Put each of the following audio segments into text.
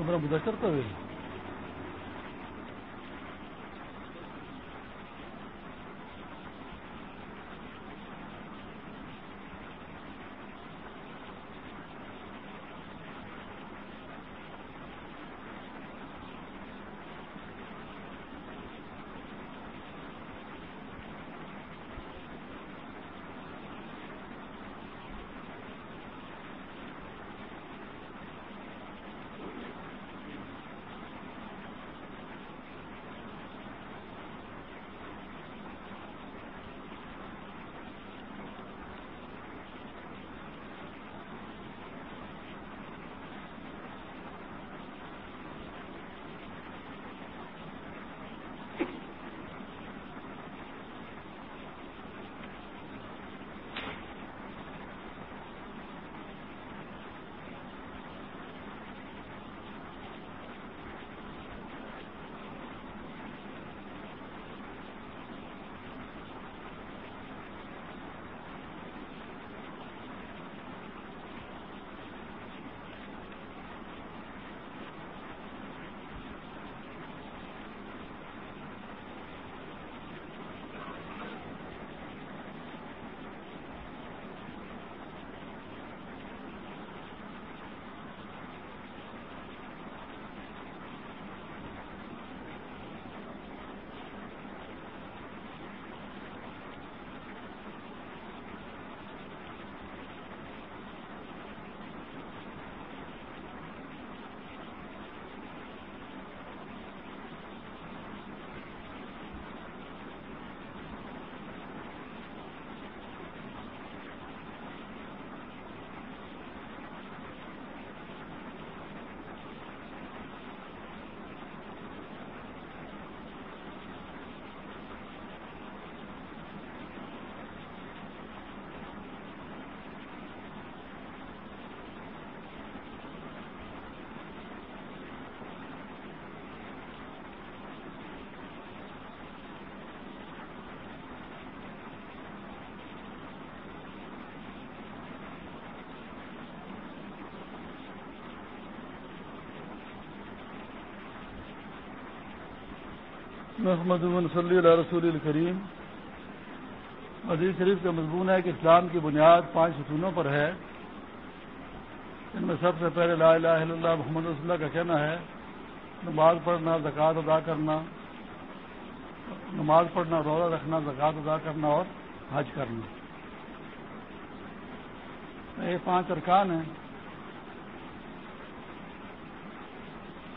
عمر مدثر تو ہوئی۔ محمد صلی اللہ رسول الکریم. عزیز شریف کا مضمون ہے کہ اسلام کی بنیاد پانچ ستونوں پر ہے. ان میں سب سے پہلے لا الہ الا اللہ محمد رسول اللہ کا کہنا ہے، نماز پڑھنا، زکوٰۃ ادا کرنا، نماز پڑھنا، روزہ رکھنا، زکوٰۃ ادا کرنا اور حج کرنا۔ یہ پانچ ارکان ہیں۔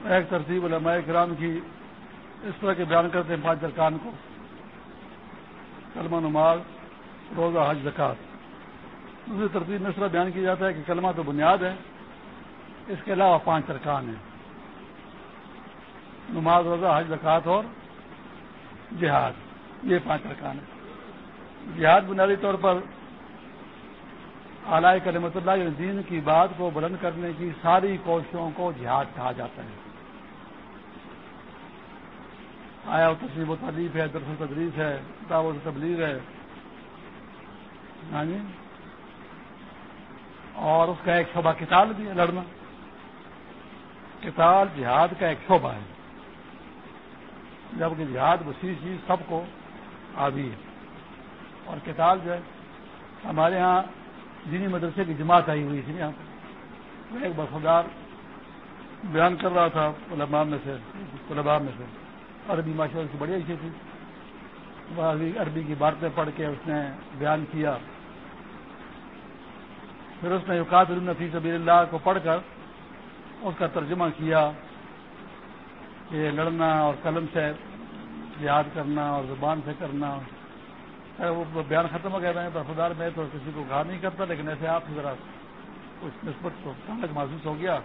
ایک ترتیب علماء کرام کی اس طرح کے بیان کرتے ہیں پانچ درکان کو۔ کلمہ نماز، روزہ، حج، زکات۔ دوسری ترتیب میں اس طرح بیان کیا جاتا ہے کہ کلمہ تو بنیاد ہے، اس کے علاوہ پانچ ارکان ہیں۔ نماز، روزہ، حج، زکات اور جہاد، یہ پانچ ارکان ہیں۔ جہاد بنیادی طور پر اعلی کلمت اللہ یعنی دین کی بات کو بلند کرنے کی ساری کوششوں کو جہاد کہا جاتا ہے۔ آیا وہ تصویر و تعلیف ہے، درس و تدریس ہے، دعوت و تبلیغ ہے۔ ہاں جی۔ اور اس کا ایک شعبہ کتاب بھی ہے لڑنا۔ کتاب جہاد کا ایک شعبہ ہے۔ جبکہ جہاد وسیع چیز سب کو آبی ہے۔ اور کتاب جو ہے، ہمارے ہاں دینی مدرسے کی جماعت آئی ہوئی تھی یہاں پہ ایک بفدار بیان کر رہا تھا، علماء میں سے، طلباء میں سے۔ عربی ماشاء اللہ کی بڑی اچھی تھی عربی کی باتیں پڑھ کے اس نے بیان کیا۔ پھر اس نے یوکات النفی سبیر اللہ کو پڑھ کر اس کا ترجمہ کیا کہ لڑنا اور قلم سے یاد کرنا اور زبان سے کرنا۔ وہ بیان ختم ہو گیا۔ برفدار میں تو کسی کو کہا نہیں کرتا، لیکن ایسے آپ سے ذرا کچھ نسبت کو محسوس ہو گیا۔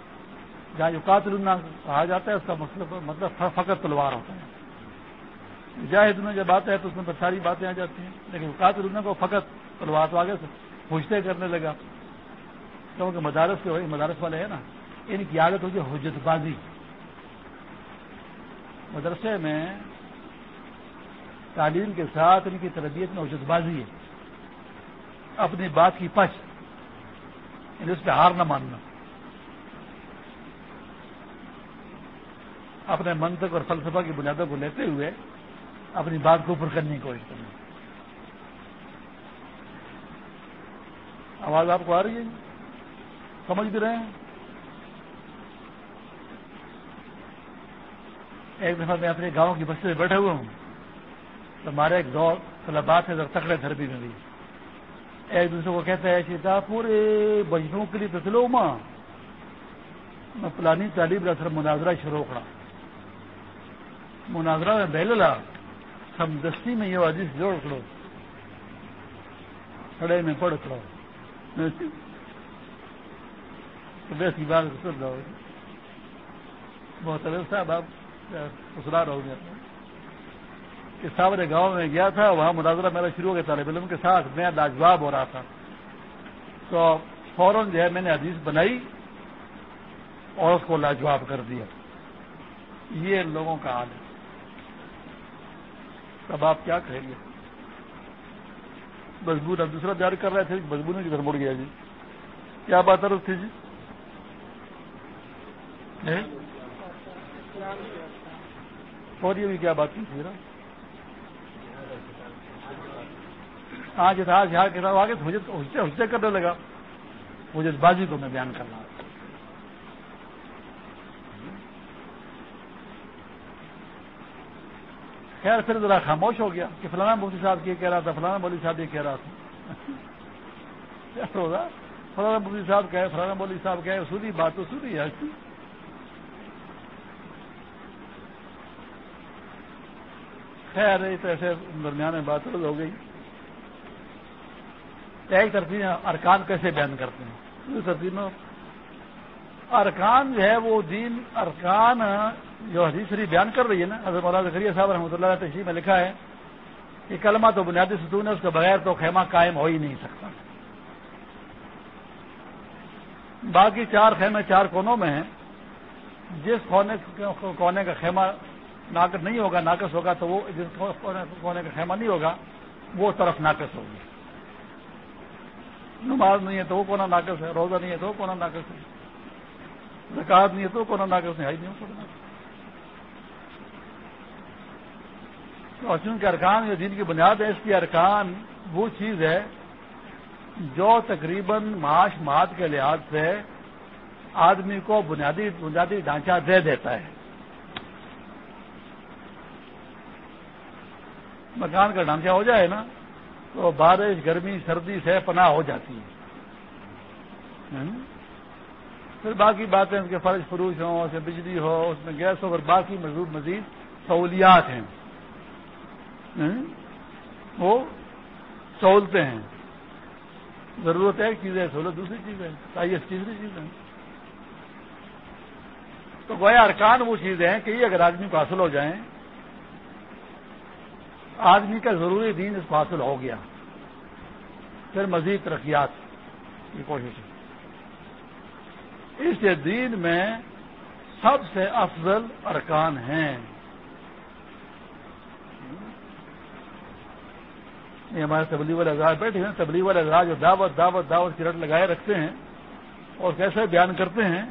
جہاں جو قاتل کہا جاتا ہے، اس کا مطلب مطلب فقط تلوار ہوتا ہے۔ جاہد میں جب آتا ہے تو اس میں بہت ساری باتیں آ جاتی ہیں، لیکن قاتل کو فقط تلوار تو آگے سے پوچھتے کرنے لگا۔ کیونکہ مدارس کے مدارس والے ہیں نا، ان کی عادت ہوگی حجت بازی۔ مدرسے میں تعلیم کے ساتھ ان کی تربیت میں حجت بازی ہے۔ اپنی بات کی پچ اس پہ ہار نہ ماننا۔ اپنے منطق اور فلسفہ کی بنیادوں کو لیتے ہوئے اپنی بات کو اوپر کرنے کی کوشش کرنا آواز آپ کو آ رہی ہے؟ سمجھ بھی رہے ہیں؟ ایک دفعہ میں اپنے گاؤں کی بستی میں بیٹھے ہوئے ہوں تو ہمارے ایک دور طلبات ہے تکڑے دھربی میں بھی۔ ایک دوسرے کو کہتا ہے کہ پورے بجنوں کے لیے تو چلو ماں، میں پلانی تعلیم کا سر مناظرہ شروع کرا مناظرہ میں بہل لا میں یہ عزیز جوڑ کرو کھڑے میں پڑھ کرو بیس کی بات سن رہا بہت صاحب، آپ اسرار ہو گیا کہ سامنے گاؤں میں گیا تھا، وہاں مناظرہ میرا شروع ہو گیا طالب علم کے ساتھ میں لاجواب ہو رہا تھا۔ تو فوراً جو ہے میں نے حدیث بنائی اور اس کو لاجواب کر دیا۔ یہ لوگوں کا حال ہے۔ تب آپ کیا کہیں گے؟ مضبوط اب دوسرا جاری کر رہے تھے مضبوط کی طرف مڑ گیا جی۔ کیا بات ہے تھی جی؟ اور یہ بھی کیا بات کی تھی ہاں جی تھا یہاں کے آگے حجتے کرنے لگا۔ مجھے بازی کو میں بیان کرنا خیر، پھر ذرا خاموش ہو گیا کہ فلانا مفتی صاحب یہ کہہ رہا تھا فلانا مولوی صاحب یہ کہہ رہا تھا۔ ہوگا فلانا مفتی صاحب کہے فلانا مولوی صاحب کہے سودی بات تو سودی ہے۔ خیر تو ایسے درمیان میں بات ہو گئی۔ ایک ترتیب ارکان کیسے بیان کرتے ہیں؟ ترتیب میں ارکان جو ہے وہ دین ارکان جو حدیث شریف بیان کر رہی ہے نا، حضرت مولانا ذکریہ صاحب رحمۃ اللہ تشریح میں لکھا ہے کہ کلمہ تو بنیادی ستون ہے، اس کے بغیر تو خیمہ قائم ہو ہی نہیں سکتا۔ باقی چار خیمے چار کونوں میں ہیں۔ جس کونے کونے کا خیمہ ناقص نہیں ہوگا، ناقص ہوگا تو وہ جس کونے کا خیمہ نہیں ہوگا، وہ طرف ناقص ہوگی۔ نماز نہیں ہے تو وہ کونا ناقص ہے، روزہ نہیں ہے تو وہ کونا ناقص ہے۔ زکات نہیں ہے تو کونا ناقص نہیں نہیں اور چونکہ ارکان جو دین کی بنیاد ہے، اس کی ارکان وہ چیز ہے جو تقریباً معاش مات کے لحاظ سے آدمی کو بنیادی بنیادی ڈھانچہ دے دیتا ہے۔ مکان کا ڈھانچہ ہو جائے نا، تو بارش، گرمی، سردی سے پناہ ہو جاتی ہے۔ پھر باقی باتیں اس کے فرش فروش ہوں، اس میں بجلی ہو، اس میں گیس ہو اور باقی مزید مزید سہولیات ہیں۔ وہ سہولتیں ہیں۔ ضرورت ایک چیز ہے، سہولت دوسری چیز ہے چاہیے تیسری چیز ہے۔ تو گویا ارکان وہ چیزیں ہیں کہ یہ اگر آدمی کو حاصل ہو جائیں، آدمی کا ضروری دین اس کو حاصل ہو گیا۔ پھر مزید ترقیات کی کوشش۔ ہے اس دین میں سب سے افضل ارکان ہیں۔ یہ ہمارے تبلیغ والے بیٹھے ہیں تبلیغ والے جو دعوت دعوت دعوت کی رٹ لگائے رکھتے ہیں اور کیسے بیان کرتے ہیں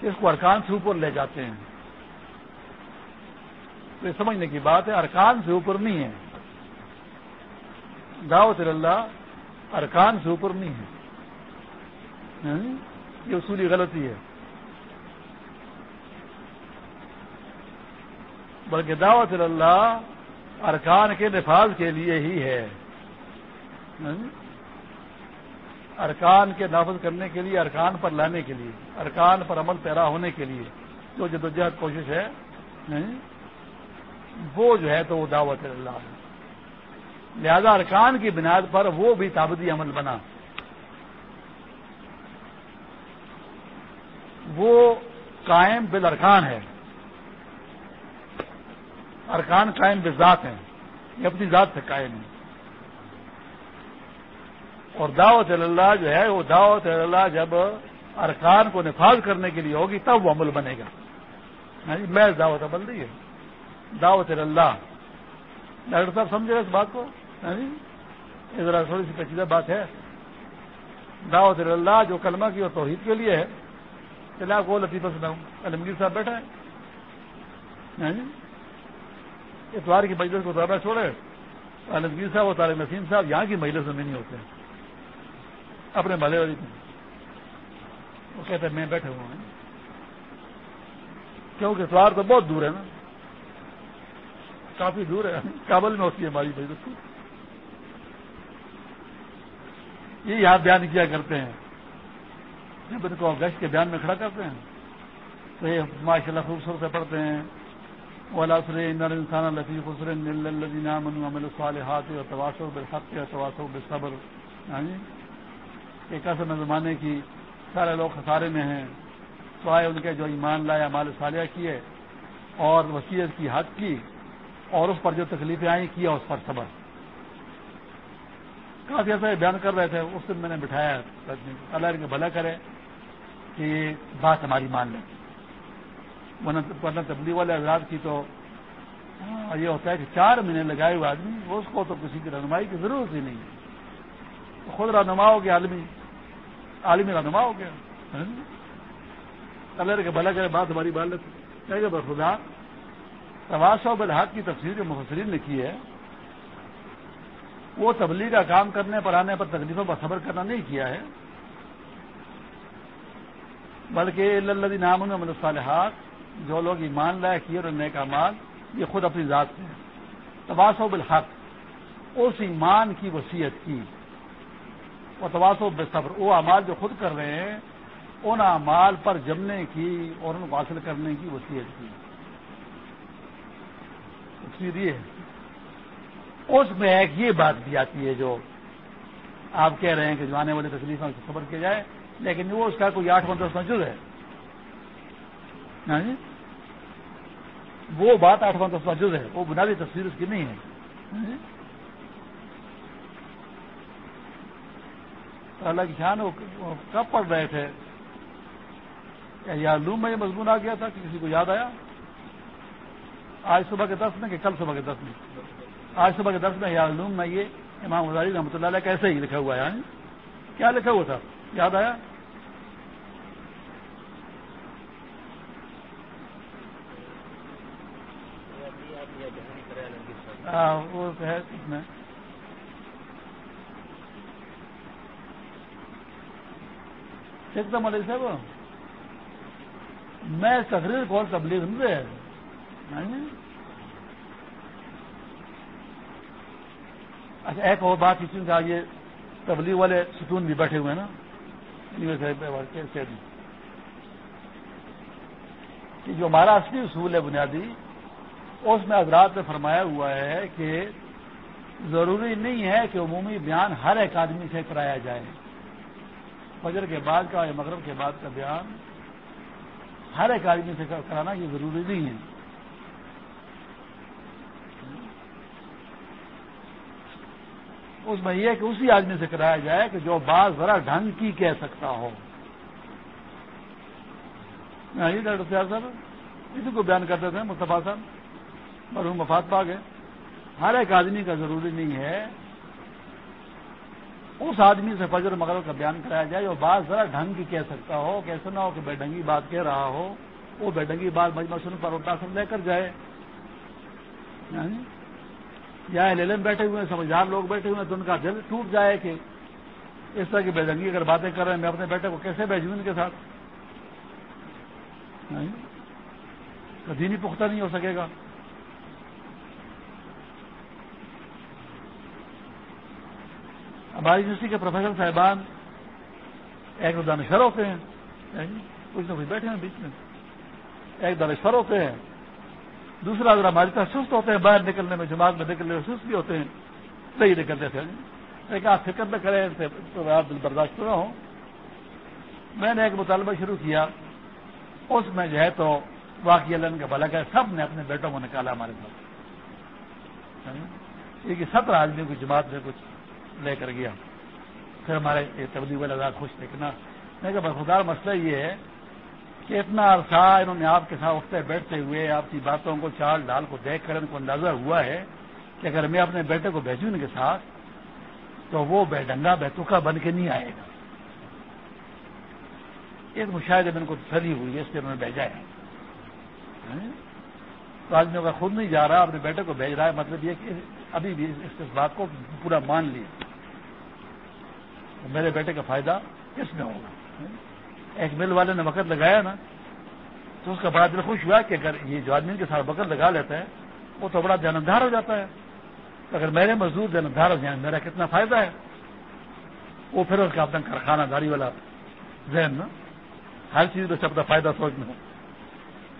کہ اس کو ارکان سے اوپر لے جاتے ہیں۔ تو یہ سمجھنے کی بات ہے، ارکان سے اوپر نہیں ہے۔ دعوت اللہ ارکان سے اوپر نہیں ہے۔ ہاں؟ یہ اصولی غلطی ہے۔ بلکہ دعوت اللہ ارکان کے نفاذ کے لیے ہی ہے۔ ہاں؟ ارکان کے نافذ کرنے کے لیے، ارکان پر لانے کے لیے، ارکان پر عمل پیرا ہونے کے لیے جو جدوجہد کوشش ہے ہاں؟ وہ جو ہے تو وہ دعوت اللہ ہے۔ لہذا ارکان کی بنیاد پر وہ بھی تابدی عمل بنا۔ وہ قائم بل ارکان ہے۔ ارکان قائم بذات ہیں۔ یہ اپنی ذات سے قائم ہے اور دعوت اللہ جو ہے، وہ دعوت اللہ جب ارکان کو نفاذ کرنے کے لیے ہوگی، تب وہ عمل بنے گا۔ یعنی میں دعوت عمل نہیں ہے۔ دعوت اللہ۔ ڈاکٹر صاحب، سمجھے اس بات کو؟ یعنی ذرا تھوڑی سی پیچیدہ بات ہے۔ دعوت اللہ جو کلمہ کی اور توحید کے لیے ہے چلے آپ کو لطیفہ سناؤں علمگیر صاحب بیٹھا ہے۔ ہاں جی۔ اتوار کی مجلس کو دورہ چھوڑے۔ عالمگیر صاحب اور طارق نسیم صاحب یہاں کی مجلس میں نہیں ہوتے اپنے بھلے والی وہ کہتے ہیں میں بیٹھے ہوئے ہیں۔ کیونکہ اتوار تو بہت دور ہے نا۔ کافی دور ہے۔ کابل میں ہوتی ہے ہماری مجلس۔ یہ یہاں بیان کیا کرتے ہیں۔ جب ان کو گشت کے بیان میں کھڑا کرتے ہیں۔ تو یہ ماشاء اللہ خوبصورت سے پڑھتے ہیں۔ ولاسر انسان لطیف حسر امن الصالحات و تواسو بالحق و تواسو بالصبر۔ ہاں جی؟ ایک اصل زمانے کی سارے لوگ خسارے میں ہیں۔ سوائے ان کے جو ایمان لایا مال صالحہ کیے، اور وسیعت کی حد کی، اور اس پر جو تکلیفیں آئیں، کیا اس پر صبر۔ کافی ایسا بیان کر رہے تھے، اس دن میں نے بٹھایا۔ اللہ ان کے بھلا کرے۔ کہ بات ہماری مان لیں۔ ورنہ تبلیغ والے حضرات کی تو یہ ہوتا ہے کہ چار مہینے لگائے ہوئے آدمی، اس کو تو کسی کی رہنمائی کی ضرورت ہی نہیں ہے۔ خود رہنما ہو گیا عالمی عالمی رہنما ہو گیا۔ کلر کے بھلا کرے بات ہماری بات کہ خدا تواس و کی تفصیل جو مفسرین نے کی ہے، وہ تبلیغ کا کام کرنے پر آنے پر تکلیفوں پر صبر کرنا نہیں کیا ہے۔ بلکہ اللہ نام الصالحات، جو لوگ ایمان لائے، کیے اور نئے کا مال یہ خود اپنی ذات سے تباس و بالحق، اس ایمان کی وصیت کی۔ اور تباس و صبر وہ امال جو خود کر رہے ہیں، ان امال پر جمنے کی اور ان کو حاصل کرنے کی وصیت کی۔ ہے۔ اس میں ایک یہ بات بھی آتی ہے جو آپ کہہ رہے ہیں کہ جو آنے والی تکلیفوں سے خبر کیا جائے لیکن وہ اس کا کوئی آٹھ دس موجود ہے۔ ہاں جی؟ وہ بات آٹھ دس موجود ہے، وہ بنیادی تصویر اس کی نہیں ہے۔ ہاں جی؟ اللہ کی شان، وہ کب پڑھ رہے تھے؟ یا لوم میں یہ مضمون آ گیا تھا کہ کسی کو یاد آیا؟ آج صبح کے دس میں کہ کل صبح کے دس میں؟ آج صبح کے دس میں یا لوم میں یہ امام غزالی رحمۃ اللہ علیہ کیسے ہی لکھا ہوا ہے ہاں جی؟ کیا لکھا ہوا تھا؟ یاد آیا؟ وہ ہے اس میں۔ ایک دم علیہ صاحب، میں تقریر کو تبلیغ نہیں دے اچھا ایک اور بات اس کا یہ تبلیغ والے ستون بھی بیٹھے ہوئے ہیں نا۔ کہ جو ہمارا اصلی اصول ہے بنیادی، اس میں حضرات نے فرمایا ہوا ہے کہ ضروری نہیں ہے کہ عمومی بیان ہر ایک آدمی سے کرایا جائے۔ فجر کے بعد کا یا مغرب کے بعد کا بیان ہر ایک آدمی سے کرانا یہ ضروری نہیں ہے۔ اس میں یہ کہ اسی آدمی سے کرایا جائے کہ جو بات ذرا ڈھنگ کی کہہ سکتا ہو۔ ڈاکٹر صاحب، اسی کو بیان کرتے تھے، مصطفیٰ صاحب، مرحوم مفاد پا گئے ہر ایک آدمی کا ضروری نہیں ہے اس آدمی سے فجر مغرب کا بیان کرایا جائے، جو بات ذرا ڈھنگ کی کہہ سکتا ہو کہ نہ ہو کہ بے ڈنگی بات کہہ رہا ہو، وہ بے ڈنگی بات مجمع سن پر اٹھاسن لے کر جائے۔ یعنی یعنی یا لیلم بیٹھے ہوئے ہیں، سمجھدار لوگ بیٹھے ہوئے ہیں، تو ان کا دل ٹوٹ جائے کہ اس طرح کی بے اگر باتیں کر رہے ہیں، میں اپنے بیٹے کو کیسے بھیجوں ان کے ساتھ؟ یعنی کبھی نہیں پختہ نہیں ہو سکے گا۔ ہماری یونیورسٹی کے پروفیسر صاحبان ایک دانشور ہوتے ہیں۔ کچھ نہ کچھ بیٹھے ہیں بیچ میں۔ ایک دانشور ہوتے ہیں۔ دوسرا ذرا ہماری طرح سست ہوتے ہیں، باہر نکلنے میں جماعت میں نکلنے میں سست بھی ہوتے ہیں۔ نہیں نکلتے تھے۔ ایک آپ فکر نہ کریں تو آپ دل برداشت نہ ہوں۔ میں نے ایک مطالبہ شروع کیا۔ اس میں جو ہے تو واقعی اللہ کا بھلا کہ سب نے اپنے بیٹوں کو نکالا ہمارے ساتھ۔ یہ سترہ آدمیوں کی جماعت میں کچھ لے کر گیا۔ پھر ہمارے تبدیل والا خوش تھے کہ میں کہ برخودار مسئلہ یہ ہے کہ اتنا عرصہ انہوں نے آپ کے ساتھ اٹھتے بیٹھتے ہوئے آپ کی باتوں کو چال ڈال کو دیکھ کر ان کو اندازہ ہوا ہے کہ اگر میں اپنے بیٹے کو بھیجوں ان کے ساتھ، تو وہ بے ڈنگا بیتوکا بن کے نہیں آئے گا۔ ایک مشاہدے میں ان کو تسلی ہوئی ہے، اس لیے انہوں نے بھیجا ہے۔ ہاں؟ تو آدمی کا خود نہیں جا رہا، اپنے بیٹے کو بھیج رہا ہے مطلب یہ کہ ابھی بھی اس بات کو پورا مان لیا۔ میرے بیٹے کا فائدہ کس میں ہوگا۔ ہاں؟ ایک مل والے نے وقت لگایا نا، تو اس کا بڑا دل خوش ہوا کہ اگر یہ جو آدمی کے ساتھ وقت لگا لیتا ہے، وہ تو بڑا جاندار ہو جاتا ہے۔ اگر میرے مزدور جاندار ہو جائیں، میرا کتنا فائدہ ہے۔ وہ پھر اس کا اپنا کارخانہ داری والا ذہن نا، ہر چیز میں سب کا فائدہ سوچنا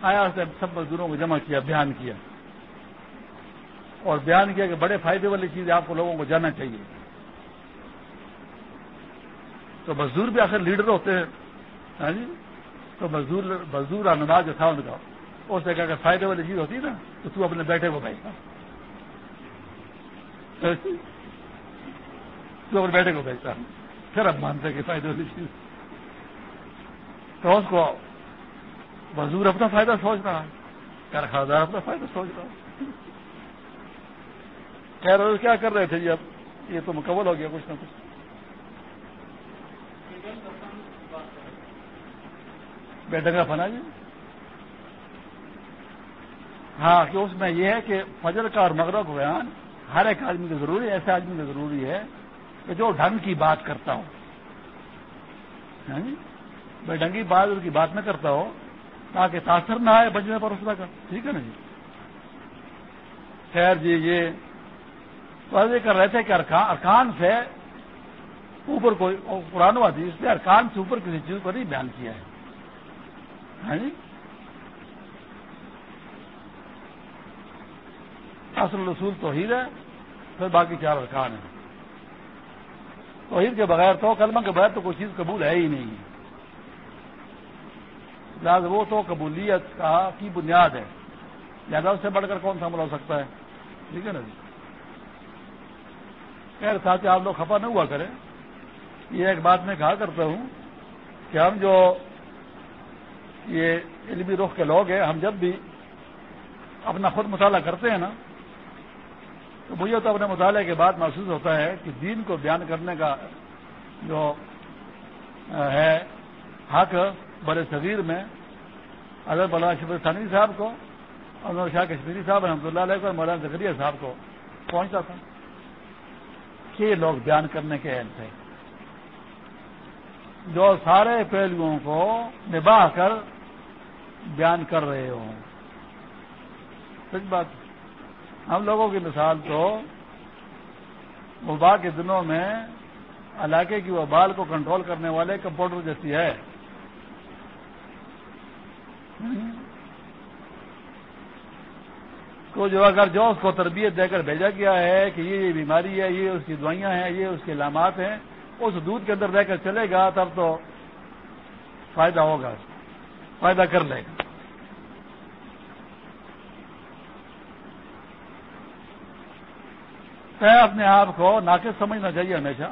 آیا اس نے سب مزدوروں کو جمع کیا، بیان کیا۔ اور بیان کیا کہ بڑے فائدے والی چیز آپ کو لوگوں کو جانا چاہیے۔ تو مزدور بھی آخر لیڈر ہوتے ہیں۔ یعنی تو مزدور مزدور اناج جو تھا ان کا۔ اس نے کہا کہ فائدے والی چیز ہوتی نا، تو تو اپنے بیٹے کو بھیجتا۔ تو اپنے بیٹے کو بھیجتا۔ پھر اب مانتے کہ فائدے والی چیز۔ تو اس کو مزدور اپنا فائدہ سوچ رہا ہے۔ کارخانہ اپنا فائدہ سوچ رہا ہے۔ کہہ رہے کیا کر رہے تھے جی اب؟ یہ تو مکمل ہو گیا، کچھ نہ کچھ۔ بیٹے کا فنا جی؟ ہاں کہ اس میں یہ ہے کہ فجر کا اور مغرب کا بیان ہر ایک آدمی کو ضروری ہے، ایسے آدمی کو ضروری ہے کہ جو ڈھنگ کی بات کرتا ہو۔ ہاں جی؟ میں ڈنگی بات کی بات نہ کرتا ہو تاکہ تاثر نہ آئے بجنے پر اس کا۔ ٹھیک ہے نا جی؟ خیر جی یہ واضح کر رہے تھے کہ ارکان سے اوپر کوئی قرآن واضح اس نے ارکان سے اوپر کسی چیز کو نہیں بیان کیا ہے۔ ہاں جی؟ اصل رسول توحید ہے، پھر باقی چار ارکان ہیں۔ توحید کے بغیر تو کلمہ کے بغیر تو کوئی چیز قبول ہے ہی نہیں۔ لہٰذا وہ تو قبولیت کا کی بنیاد ہے۔ لہٰذا اس سے بڑھ کر کون سا عمل ہو سکتا ہے؟ ٹھیک ہے نا جی؟ خیر، ساتھ آپ لوگ خفا نہ ہوا کریں۔ یہ ایک بات میں کہا کرتا ہوں کہ ہم جو یہ علمی رخ کے لوگ ہیں، ہم جب بھی اپنا خود مطالعہ کرتے ہیں نا، تو مجھے تو اپنے مطالعے کے بعد محسوس ہوتا ہے کہ دین کو بیان کرنے کا جو ہے حق بڑے صغیر میں اظہر مولانا شفر ثانی صاحب کو، اور شاہ کشمیری صاحب رحمۃ اللہ علیہ کو اور مولانا زکریہ صاحب کو پہنچتا تھا کہ لوگ بیان کرنے کے اہم تھے۔ جو سارے پہلوؤں کو نباہ کر بیان کر رہے ہوں۔ سچ بات۔ ہم لوگوں کی مثال تو وبا کے دنوں میں علاقے کی وبال کو کنٹرول کرنے والے کمپاؤنڈر جیسی ہے۔ تو جو اگر جو اس کو تربیت دے کر بھیجا گیا ہے کہ یہ بیماری ہے، یہ اس کی دوائیاں ہیں، یہ اس کے علامات ہیں، اس دودھ کے اندر رہ کر چلے گا تب تو فائدہ ہوگا، فائدہ کر لے گا۔ اپنے آپ کو ناقص سمجھنا چاہیے ہمیشہ۔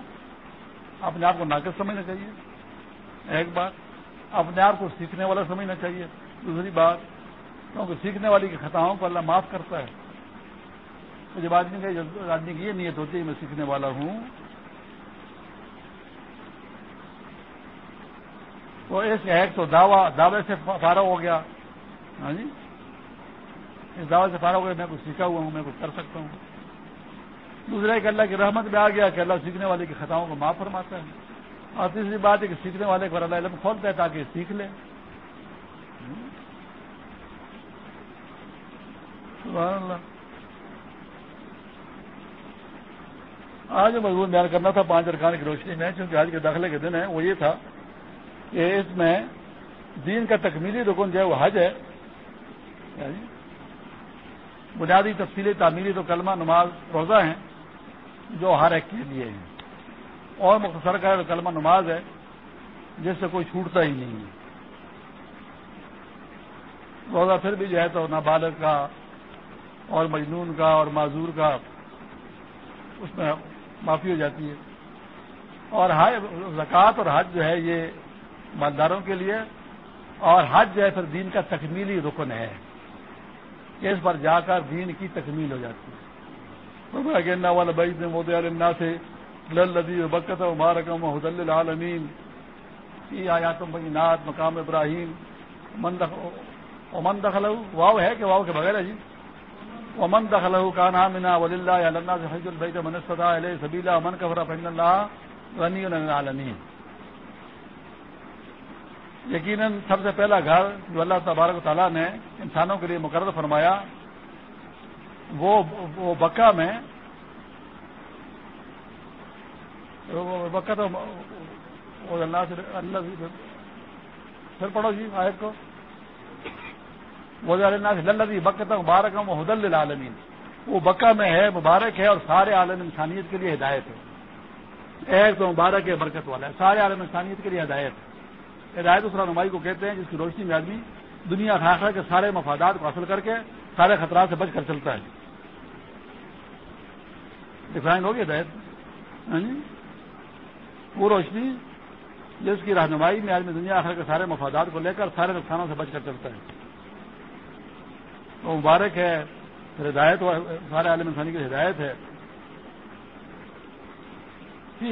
اپنے آپ کو ناقص سمجھنا چاہیے۔ ایک بات، اپنے آپ کو سیکھنے والا سمجھنا چاہیے۔ دوسری بات، کیونکہ سیکھنے والی کی خطاؤں کو اللہ معاف کرتا ہے۔ تو جب آدمی کا آدمی کی یہ نیت ہوتی ہے، میں سیکھنے والا ہوں۔ تو اس ایک تو دعوے سے فارغ ہو گیا۔ ہاں جی؟ اس دعوے سے فارغ ہو گیا، میں کچھ سیکھا ہوا ہوں، میں کچھ کر سکتا ہوں۔ دوسرا ایک اللہ کی رحمت میں آ گیا کہ اللہ سیکھنے والے کی خطاؤں کو معاف فرماتا ہے۔ اور تیسری بات ہے کہ سیکھنے والے کو اللہ علم کھولتا ہے تاکہ سیکھ لے۔ آج مضبوط بیان کرنا تھا پانچ ارکان کی روشنی میں، چونکہ آج کے داخلے کے دن ہے وہ یہ تھا کہ اس میں دین کا تکمیلی رکن جو ہے وہ حج ہے۔ یعنی بنیادی تفصیلی تعمیری تو کلمہ، نماز، روزہ ہیں۔ جو ہر ایک کے لیے ہیں۔ اور مختصر کا کلمہ نماز ہے، جس سے کوئی چھوٹتا ہی نہیں ہے۔ روزہ پھر بھی جو ہے تو نابالغ کا اور مجنون کا اور معذور کا اس میں معافی ہو جاتی ہے۔ اور زکوٰۃ اور حج جو ہے یہ مالداروں کے لیے، اور حج جو ہے پھر دین کا تکمیلی رکن ہے۔ اس پر جا کر دین کی تکمیل ہو جاتی ہے۔ والا بھائی نے مودی علم سے لدی بکت و مارکم حد العالمین یہ آیاتم بینات مقام ابراہیم امن دخل واؤ ہے کہ واؤ کے بغیر ہے جی امن دخل کا نام ولی اللہ اللہ سے حج البیت منستا علیہ سبیلا امن کا فن اللہ غنی العالمین یقیناً سب سے پہلا گھر جو اللہ تبارک و تعالیٰ نے انسانوں کے لیے مقرر فرمایا وہ وہ بکا میں بکا تو اللہ سے اللہ سے پھر پڑھو جی آیت کو۔ وہ اللہ بکتا مبارک حد العالمین وہ بکا میں ہے، مبارک ہے اور سارے عالم انسانیت کے لیے ہدایت ہے۔ ایک تو مبارک ہے، برکت والا ہے۔ سارے عالم انسانیت کے لیے ہدایت ہے۔ ہدایت اس رہنمائی کو کہتے ہیں جس کی روشنی میں آدمی دنیا خاص کے سارے مفادات کو حاصل کر کے سارے خطرات سے بچ کر چلتا ہے۔ ڈیفائن ہوگی ہدایت جی؟ وہ روشنی جس کی رہنمائی میں آدمی دنیا آخر کے سارے مفادات کو لے کر سارے نقصانوں سے بچ کر چلتا ہے۔ تو مبارک ہے، پھر ہدایت سارے عالم انسانی کی ہدایت ہے۔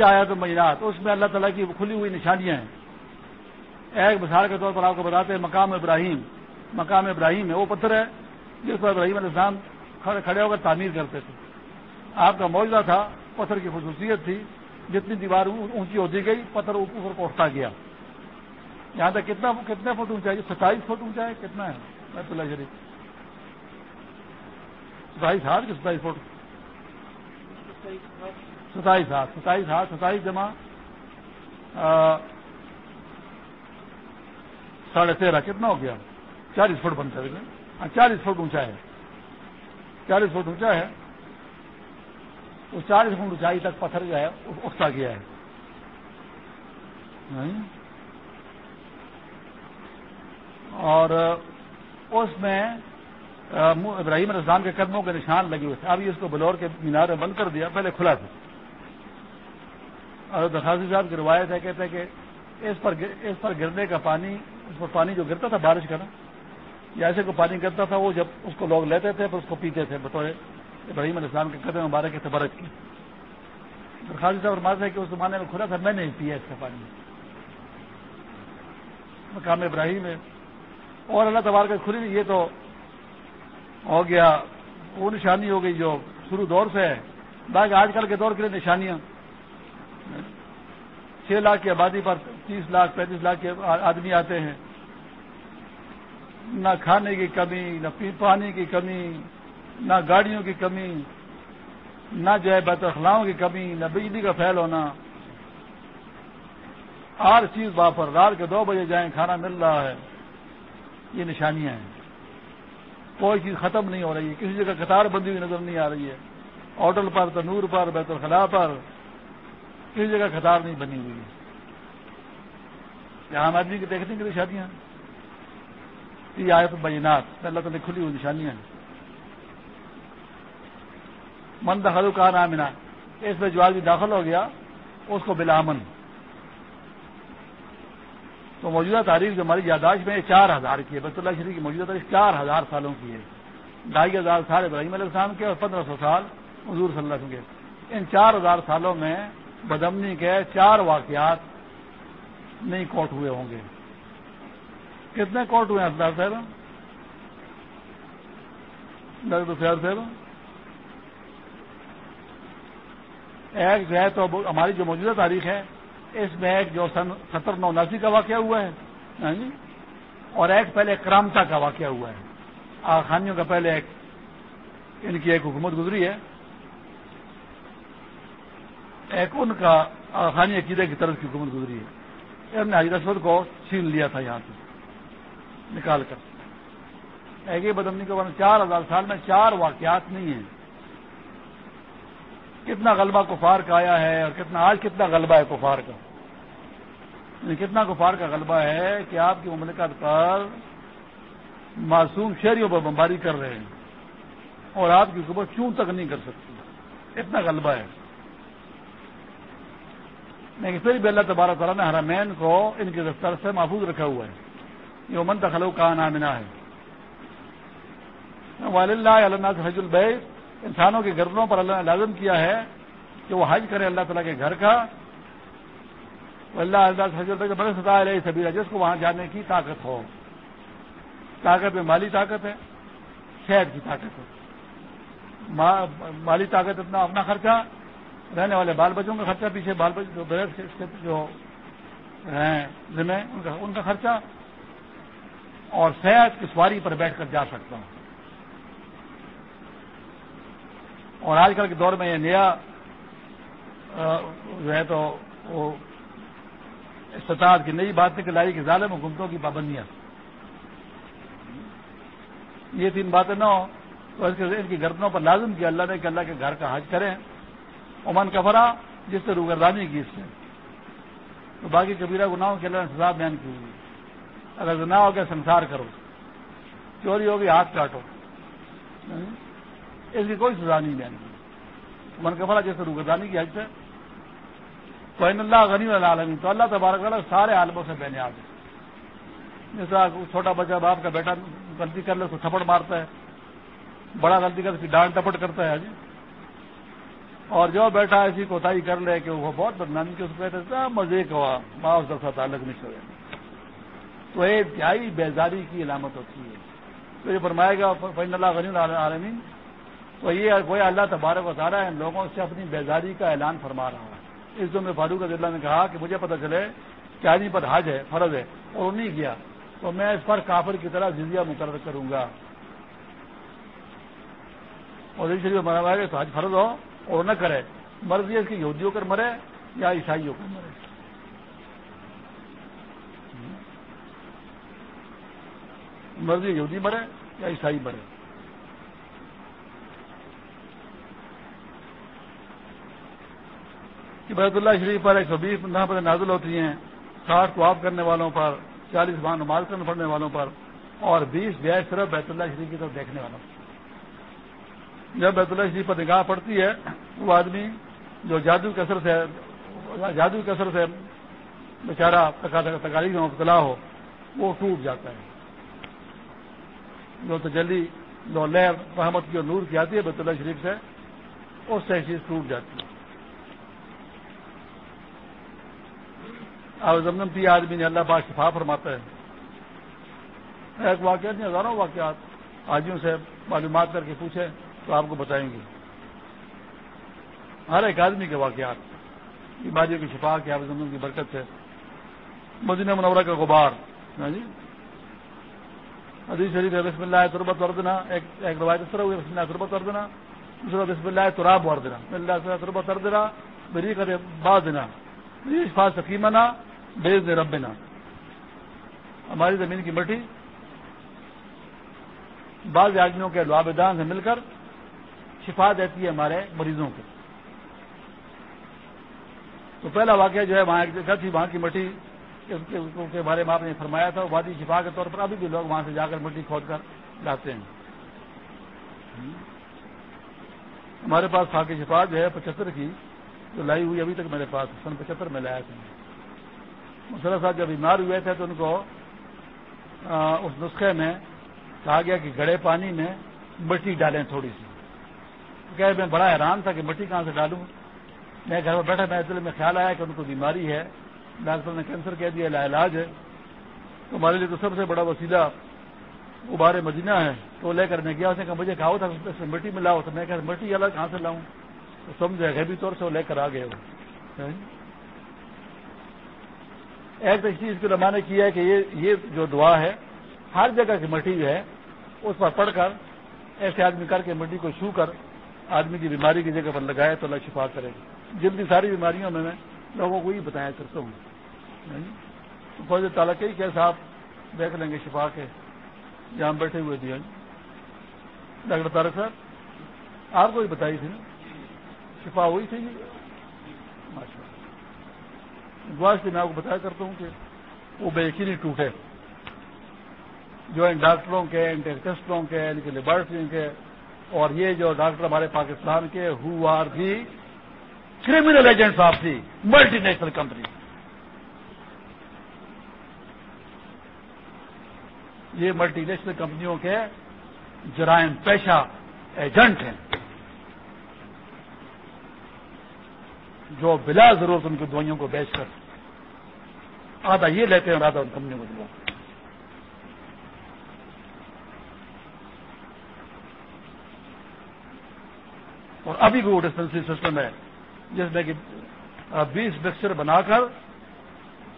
آیا تو مہینات اس میں اللہ تعالیٰ کی کھلی ہوئی نشانیاں ہیں۔ ایک مثال کے طور پر آپ کو بتاتے ہیں، مقام ابراہیم۔ مقام ابراہیم ہے، وہ پتھر ہے جس پر ابراہیم علیہ السلام کھڑے ہو کر تعمیر کرتے تھے۔ آپ کا معاوضہ تھا، پتھر کی خصوصیت تھی، جتنی دیوار اونچی ہوتی گئی، پتھر اوپر کو اٹھتا گیا۔ یہاں تک کتنا کتنے فٹ اونچا ہے ستائیس فٹ اونچا ہے؟ کتنا ہے اللہ شریف ستائیس ہاتھ کہ ستائیس فٹ۔ ستائیس ہاتھ ستائیس ہاتھ، ستائیس جمع ساڑھے تیرہ، کتنا ہو گیا؟ چالیس فٹ بنتا ہے۔ ہاں چالیس فٹ اونچا ہے۔ چالیس فٹ اونچا ہے۔ اس چالیس فٹ اونچائی تک پتھر جو ہے اٹھتا گیا ہے۔ اور اس میں ابراہیم السلام کے قدموں کے نشان لگے ہوئے تھے۔ ابھی اس کو بلور کے مینار میں بند کر دیا، پہلے کھلا تھا۔ اور دخاصی صاحب کی روایت ہے، کہتے ہیں کہ اس پر اس پر گرنے کا پانی، اس پر پانی جو گرتا تھا بارش کا نا، یا ایسے کو پانی گرتا تھا، وہ جب اس کو لوگ لیتے تھے، پھر اس کو پیتے تھے، بطور ابراہیم علیہ السلام کے قدم مبارک کے برج کی۔ درخواست صاحب فرماتے ہے کہ اس زمانے میں کھلا تھا، میں نہیں پیا اس کا پانی مقام ابراہیم ہے۔ اور اللہ تبار کا کھلی یہ تو ہو گیا، وہ نشانی ہو گئی جو شروع دور سے ہے۔ باقی آج کل کے دور کے لیے نشانیاں۔ چھ لاکھ کی آبادی پر تیس لاکھ، پینتیس لاکھ کے آدمی آتے ہیں۔ نہ کھانے کی کمی، نہ پانی کی کمی نہ گاڑیوں کی کمی، نہ جو ہے بیت اخلاؤں کی کمی، نہ بجلی کا پھیل ہونا۔ ہر چیز پر رات کے دو بجے جائیں، کھانا مل رہا ہے۔ یہ نشانیاں ہیں۔ کوئی چیز ختم نہیں ہو رہی ہے۔ کسی جگہ قطار بندی ہوئی نظر نہیں آ رہی ہے۔ ہوٹل پر، تنور پر، بیت الخلاء پر کسی جگہ قطار نہیں بنی ہوئی ہے۔ یہاں آدمی کی دیکھنے کے لیے شادیاں یہ آئے تو بینات اللہ تعالی کھلی ہوئی نشانیاں ہیں۔ من دخل کا نامنا اس میں جو آدمی جی داخل ہو گیا، اس کو بلامن تو موجودہ تاریخ جو ہماری یاداشت میں چار ہزار کی ہے بیت اللہ شریف کی موجودہ تاریخ چار ہزار سالوں کی ہے۔ ڈھائی ہزار سال ابراہیم علیہ السلام کے اور پندرہ سو سال حضور صلی اللہ علیہ وسلم کے۔ ان چار ہزار سالوں میں بدمنی کے چار واقعات نہیں کوٹ ہوئے ہوں گے۔ کتنے کوٹ ہوئے ہیں صاحب؟ ڈاکٹر صاحب؟ ایک جو ہے تو ہماری جو موجودہ تاریخ ہے، اس میں ایک جو سن ستر نو اناسی کا واقعہ ہوا ہے۔ ہاں جی؟ اور ایک پہلے کرامتا کا واقعہ ہوا ہے۔ آخانیوں کا پہلے ایک، ان کی ایک حکومت گزری ہے۔ ایک ان کا آخانی عقیدے کی طرف کی حکومت گزری ہے۔ ہم نے حاجر اسود کو چھین لیا تھا یہاں سے۔ نکال کر۔ ایک ہی بدمنی کے بعد چار ہزار سال میں چار واقعات نہیں ہیں۔ کتنا غلبہ کفار کا آیا ہے اور کتنا آج کتنا غلبہ ہے کفار کا؟ یعنی کتنا کفار کا غلبہ ہے کہ آپ کی مملکت پر معصوم شہریوں پر بمباری کر رہے ہیں اور آپ کی حکومت چون تک نہیں کر سکتی۔ اتنا غلبہ ہے۔ لیکن پھر بھی اللہ تبارہ تعالیٰ نے حرمین کو ان کی دفتر سے محفوظ رکھا ہوا ہے۔ یہ امن تخلو کا نامنا ہے اللہ علّہ حج البید انسانوں کے گردنوں پر اللہ نے لازم کیا ہے کہ وہ حج کرے اللہ تعالیٰ کے گھر کا۔ اللہ اللہ بڑے سطح علیہ سبیرہ جس کو وہاں جانے کی طاقت ہو۔ طاقت میں مالی طاقت ہے، صحت کی طاقت ہے۔ مالی طاقت اتنا اپنا خرچہ، رہنے والے بال بچوں کا خرچہ پیچھے، بال بچوں جو ہیں، ذمہ ان کا خرچہ۔ اور صحت کی سواری پر بیٹھ کر جا سکتا ہوں۔ اور آج کل کے دور میں یہ نیا جو ہے تو وہ استطاعت کی نئی بات نکل آئی کہ ظالم حکومتوں کی پابندیاں۔ یہ تین باتیں نہ ہو تو ان کی گردنوں پر لازم کیا اللہ نے کہ اللہ کے گھر کا حج کریں۔ امن کفرا جس سے روگردانی کی اس سے تو باقی کبیرہ گناہوں کے اللہ نے سزا بیان کی ہوئی۔ اگر گنا ہو گیا سنسار کرو۔ چوری ہوگی، ہاتھ کاٹو۔ اس کی کوئی سزا نہیں بیان کی من کفرا جیسے روگردانی کی حج سے تو اللہ غنی عالمی تو اللہ تبارک اللہ سارے عالموں سے بے نیاز ہے۔ جیسا چھوٹا بچہ باپ کا بیٹا غلطی کر لے تو تھپڑ مارتا ہے۔ بڑا غلطی کر ڈانٹ ٹپٹ کرتا ہے ہاں جی۔ اور جو بیٹھا ایسی کوتاہی کر لے کہ وہ بہت بدنامی کی اس کو کہتے مزے کا ہوا، ماں اس کا تعلق نہیں کرے تو یہ انتہائی بیزاری کی علامت ہوتی ہے۔ تو یہ فرمائے گا فین اللہ غنی عالمین تو یہ گویا اللہ تبارک و تعالیٰ ان لوگوں سے اپنی بیزاری کا اعلان فرما رہا ہے۔ اس دن میں فاروق اللہ نے کہا کہ مجھے پتہ چلے کہ آدمی پر حج ہے، فرض ہے، اور وہ نہیں کیا۔ تو میں اس پر کافر کی طرح جزیہ مقرر کروں گا۔ اور اس شریف مرا گا تو حج فرض ہو اور نہ کرے۔ مرضی اس کی یہودیوں کر مرے یا عیسائیوں کر مرے۔ مرضی یہودی مرے یا عیسائی مرے۔ کہ بیت اللہ شریف پر ایک سو بیس پندرہ پر نازل ہوتی ہیں، ساٹھ کو آف کرنے والوں پر، چالیس بار نماز کرنے پڑنے والوں پر، اور بیس بیاس صرف بیت اللہ شریف کی طرف دیکھنے والوں پر۔ جب بیت اللہ شریف پر نگاہ پڑتی ہے، وہ آدمی جو جادو کے اثر سے، جادو کے اثر سے بیچارہ تکالیف میں مبتلا ہو، وہ ٹوٹ جاتا ہے۔ جو تجلی، جو لہر محمد کی اور نور کی آتی ہے بیت اللہ شریف سے، اس سے چیز ٹوٹ جاتی ہے۔ اب زمن پی آدمی نے اللہ پاک شفا فرماتا ہے۔ ایک واقعہ نہیں، ہزاروں واقعات۔ آدمیوں سے معلومات کر کے پوچھے تو آپ کو بتائیں گے۔ ہر ایک آدمی کے واقعات۔ بیماریوں کی شفا کے آپ زمین کی برکت سے۔ مدینہ منورہ کا غبار۔ ہاں جی۔ حدیث شریف بسم اللہ تربت وردنا ایک روایت اس طرح ہوئی، بسم اللہ تربت وردنا دوسرا، بسم اللہ تراب وردنا اللہ تربت وردنا بری کرے بادنا شفا سکیمنا بیز ربنا۔ ہماری زمین کی مٹی، بعض آدمیوں کے لوابدان سے مل کر شفا دیتی ہے ہمارے مریضوں کو۔ تو پہلا واقعہ جو ہے، وہاں ایک جگہ تھی، وہاں کی مٹی کے بارے میں آپ نے فرمایا تھا وادی شفا کے طور پر ابھی بھی لوگ وہاں سے جا کر مٹی کھود کر لاتے ہیں۔ ہمارے پاس خاکی شفا جو ہے، پچہتر کی جو لائی ہوئی، ابھی تک میرے پاس، سن پچہتر میں لایا تھا۔ مسلح صاحب جب بیمار ہوئے تھے تو ان کو اس نسخے میں کہا گیا کہ گڑے پانی میں مٹی ڈالیں تھوڑی سی۔ کہ میں بڑا حیران تھا کہ مٹی کہاں سے ڈالوں؟ میں گھر میں بیٹھا، میں دل میں خیال آیا کہ ان کو بیماری ہے۔ ڈاکٹر نے کینسر کہہ دیا، لا علاج ہے۔ تو ہمارے لیے تو سب سے بڑا وسیلہ ابارے مدینہ ہے۔ تو لے کر میں گیا، اس نے کہا، مجھے کہا تھا اس میں مٹی میں لاؤ۔ تو میں کہا، مٹی الگ کہاں سے لاؤں؟ تو سمجھے، غیبی طور سے وہ لے کر آ گئے وہ۔ ایک چیز کو نے کیا ہے کہ یہ جو دعا ہے، ہر جگہ کی مٹی جو ہے، اس پر پڑھ کر، ایسے آدمی کر کے مٹی کو چھو کر، آدمی کی بیماری کی جگہ پر لگائے تو اللہ شفا کرے گا۔ جلدی ساری بیماریوں میں میں لوگوں کو ہی بتایا کرتا ہوں۔ ہاں جی؟ فوج تعالیٰ کئی کیسے آپ دیکھ لیں گے شفا کے۔ جہاں بیٹھے ہوئے دیا ہاں جی؟ ڈاکٹر تارک صاحب، آپ کو ہی بتائی تھی نا؟ شفا ہوئی تھی؟ ماشاء اللہ۔ گواش سے میں آپ کو بتایا کرتا ہوں کہ وہ بے یقینی ٹوٹے جو ان ڈاکٹروں کے ان ٹیسٹروں کے ان کی لیبارٹریوں کے اور یہ جو ڈاکٹر ہمارے پاکستان کے who are the criminal agents of the multinational company یہ ملٹی نیشنل کمپنیوں کے جرائم پیشہ ایجنٹ ہیں۔ جو بلا ضرورت ان کی دوائیوں کو بیچ کر آدھا یہ لیتے ہیں اور آدھا ان کمپنیوں کو دلواتے ہیں اور ابھی بھی وہ ڈسپنسری سسٹم ہے، جس میں کہ بیس مکسچر بنا کر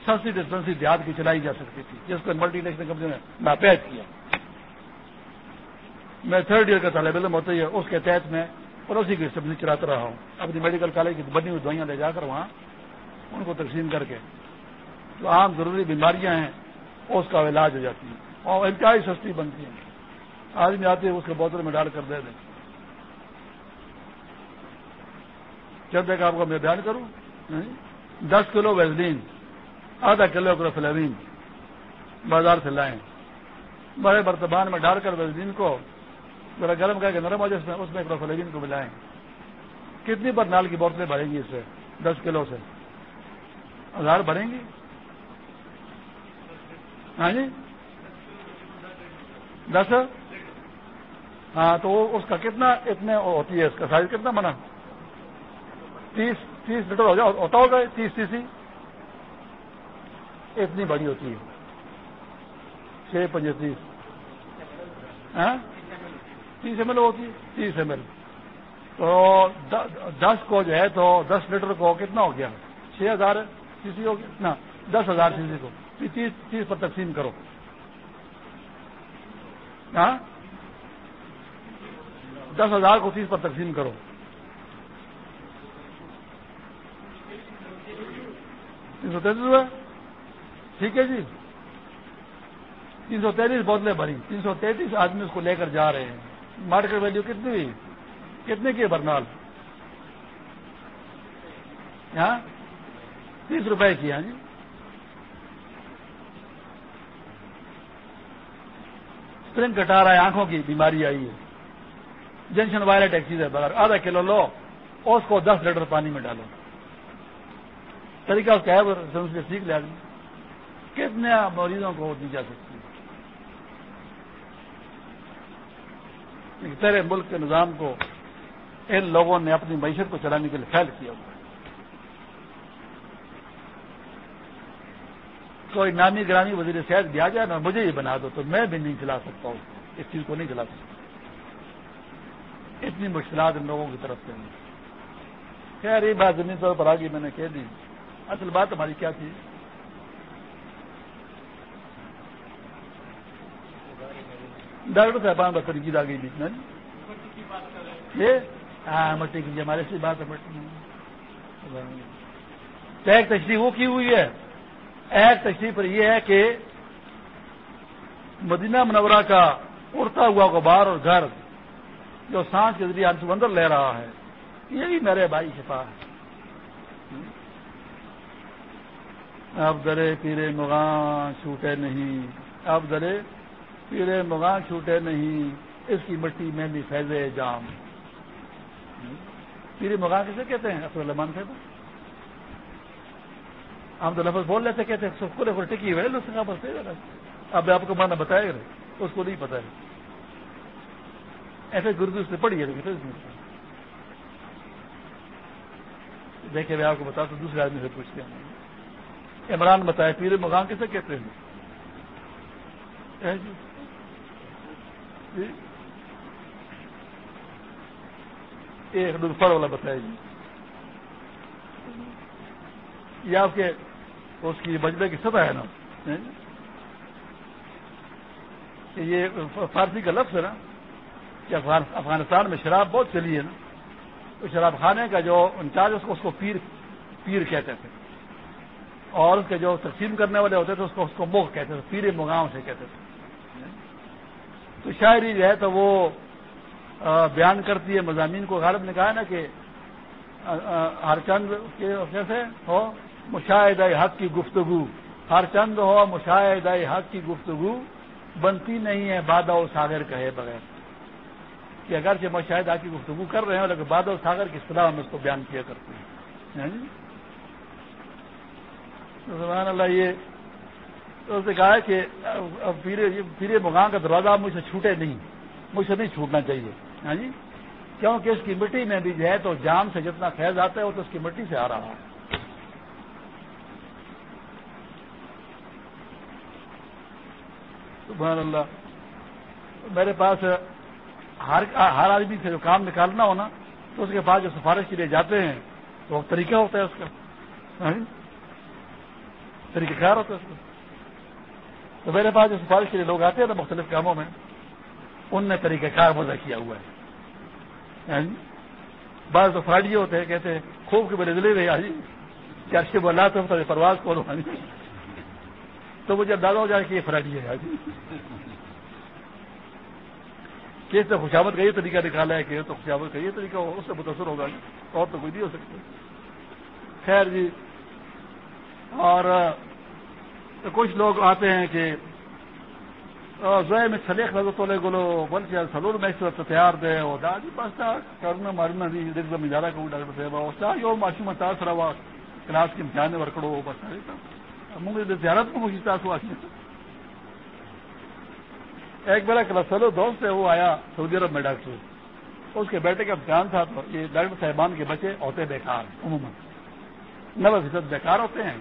سستی ڈسپنسری دیہات کی چلائی جا سکتی تھی، جس کو ملٹی نیشنل کمپنی نے ناپید کیا۔ میں تھرڈ ایئر کا طالب علم ہوتا ہے، اس کے تحت میں پڑوسی کی ڈسپینسری چلاتا رہا ہوں۔ اپنی میڈیکل کالج کی بنی ہوئی دوائیاں لے جا کر وہاں ان کو تقسیم کر کے۔ جو عام ضروری بیماریاں ہیں، اس کا علاج ہو جاتی ہے اور انتہائی سستی بنتی ہیں۔ آدمی آتے ہیں، اس کے بوتل میں ڈال کر دے دیں۔ چند ایک آپ کو میں بیان کروں دس کلو ویزلین، آدھا کلو کروفلوین بازار سے لائیں۔ بڑے برتبان میں ڈال کر ویزلین کو ذرا گرم کر کے نرم ہو جائے، اس میں کروفلوین کو ملائیں۔ کتنی برنال کی بوتلیں بھریں گی اس سے؟ دس کلو سے۔ ہزار بھریں گی؟ ہاں جی؟ دس؟ ہاں تو اس کا کتنا اتنے ہوتی ہے؟ اس کا سائز کتنا بنا؟ تیس تیس لیٹر ہو جائے ہوتا ہوگا تیس سی اتنی بڑی ہوتی ہے۔ چھ پنجے تیس۔ ہاں؟ تیس ایم ایل ہوتی ہے۔ تیس ایم ایل۔ تو دس کو جو ہے تو دس لیٹر کو کتنا ہو گیا؟ چھ ہزار سی سی ہو گیا؟ نا دس ہزار سی سی کو۔ تیس تیس پر تقسیم کرو۔ ہاں؟ دس ہزار کو تیس پر تقسیم کرو۔ تین سو تینتیس روپئے ٹھیک ہے جی؟ تین سو تینتیس بوتلیں بھری۔ تین سو تینتیس آدمی اس کو لے کر جا رہے ہیں۔ مارکیٹ ویلو کتنی ہوئی؟ کتنے کی برنال؟ ہاں؟ تیس روپئے کی ہاں جی۔ اسپرنگ کٹا رہا ہے، آنکھوں کی بیماری آئی ہے۔ جنشن وائلٹ ایک چیز ہے بغیر آدھا کلو لو اور اس کو دس لیٹر پانی میں ڈالو۔ طریقہ اس کا ہے سیکھ لیا کتنے مریضوں کو دی جا سکتی ہے تیرے ملک کے نظام کو ان لوگوں نے اپنی معیشت کو چلانے کے لیے فیل کیا ہوا کوئی نامی گرامی وزیر صحت بھی آ جائے نا مجھے ہی بنا دو تو میں بھی نہیں چلا سکتا ہوں۔ اس چیز کو نہیں چلا سکتا۔ اتنی مشکلات ان لوگوں کی طرف سے خیر، یہ بات زمین طور پر آگے میں نے کہہ دی۔ اصل بات ہماری کیا تھی؟ ڈاکٹر صاحبان بس تنقید آ گئی بیچ میں۔ یہ؟ ہاں مٹی کی ہمارے سے بات ہے ایک تشریح وہ کی ہوئی ہے۔ ایک تشریح پر یہ ہے کہ مدینہ منورہ کا اڑتا ہوا غبار اور گھر جو سانس کے ذریعے سمندر لے رہا ہے یہی میرے بھائی شفا ہے۔ اب درے پیرے مغاں چھوٹے نہیں، اب درے پیرے مغاں چھوٹے نہیں، اس کی مٹی میں بھی فیضے جام۔ پیرے مغاں کسے کہتے ہیں؟ اصل سے ہم تو لفظ بول لیتے، کہتے ہیں کھلے کھلے ٹکی ہوئے بس اب آپ کو مانا بتایا گا، اس کو نہیں پتا ہے۔ ایسے گردو سے پڑھی ہے دیکھے میں آپ کو بتا تو دوسرے آدمی سے پوچھتے ہیں۔ عمران بتایا پیر مغان کیسے کہتے ہیں۔ جی۔ ایک فڑ والا بتایا جی۔ یہ آپ کے اس کی بجلے کی سطح ہے نا۔ جی۔ یہ فارسی کا لفظ ہے نا۔ کہ افغانستان میں شراب بہت چلی ہے نا۔ تو شراب خانے کا جو انچارج اس کو اس پیر پیر کہتے تھے۔ اور اس کے جو تقسیم کرنے والے ہوتے تھے، اس کو اس کو موہ کہتے تھے، پیر مغاؤں سے کہتے تھے۔ تو شاعری جو ہے تو وہ بیان کرتی ہے مضامین کو غالب نے کہا نا کہ ہر چند کیسے ہو؟ مشاہدہ حق کی گفتگو۔ ہر چند ہو، مشاہدہ حق کی گفتگو۔ بنتی نہیں ہے، بادہ و ساگر کہے بغیر۔ کہ اگرچہ میں شاید آپ کی گفتگو کر رہے ہیں لیکن بادل ساگر کی اصطلاح ہم اس کو بیان کیا کرتے ہیں؟ یعنی؟ سبحان اللہ، یہ تو اس نے کہا کہ پیرے مغاں کا دروازہ مجھ سے چھوٹے نہیں، مجھ سے نہیں چھوٹنا چاہیے۔ ہاں جی؟ کیونکہ اس کی مٹی میں بھی جو ہے تو جام سے جتنا فیض آتا ہے، وہ تو اس کی مٹی سے آ رہا ہے۔ سبحان اللہ۔ میرے پاس ہر ہر آدمی سے جو کام نکالنا ہو نا، تو اس کے بعد جو سفارش کے لیے جاتے ہیں، تو وہ طریقہ ہوتا ہے اس کا۔ ہاں جی؟ طریقہ کار ہوتا ہے اس کا۔ تو میرے پاس جو سفارش کے لیے لوگ آتے ہیں نا مختلف کاموں میں ان نے طریقہ کار وضع کیا ہوا ہے۔ یعنی بعض تو فراڈی ہوتے ہیں، کہتے ہیں، خوب کے بڑے دلے رہے آج یعنی کیا بولا تو پرواز کو تو مجھے اندازہ ہو جائے کہ یہ فراڈی ہے آج کیس نے خوشامد کا یہ طریقہ نکالا ہے، کہ تو خوشامد کا یہ طریقہ ہو، اس سے متاثر ہوگا اور تو کوئی نہیں ہو سکتا۔ خیر جی اور کچھ لوگ آتے ہیں کہ زوئے میں سلیخ نظر تولے گلو بول سلور میں اس وقت تیار دے، اور دادی بس کرنا مارنا دی دیکھ دم ادارہ کو ڈاکٹر صاحب اور چاہ یو معاشی میں تاثر ہوا کلاس کے امتحان ورکڑو بس مجھے زیارت کو مجھے تاثر ہوا ایک میرا کلاسلو دوست ہے، وہ آیا سعودی عرب میں ڈاکٹر۔ اس کے بیٹے کا امتحان تھا، تو یہ ڈاکٹر صاحبان کے بچے ہوتے بیکار، عموماً۔ نوے فیصد بیکار ہوتے ہیں،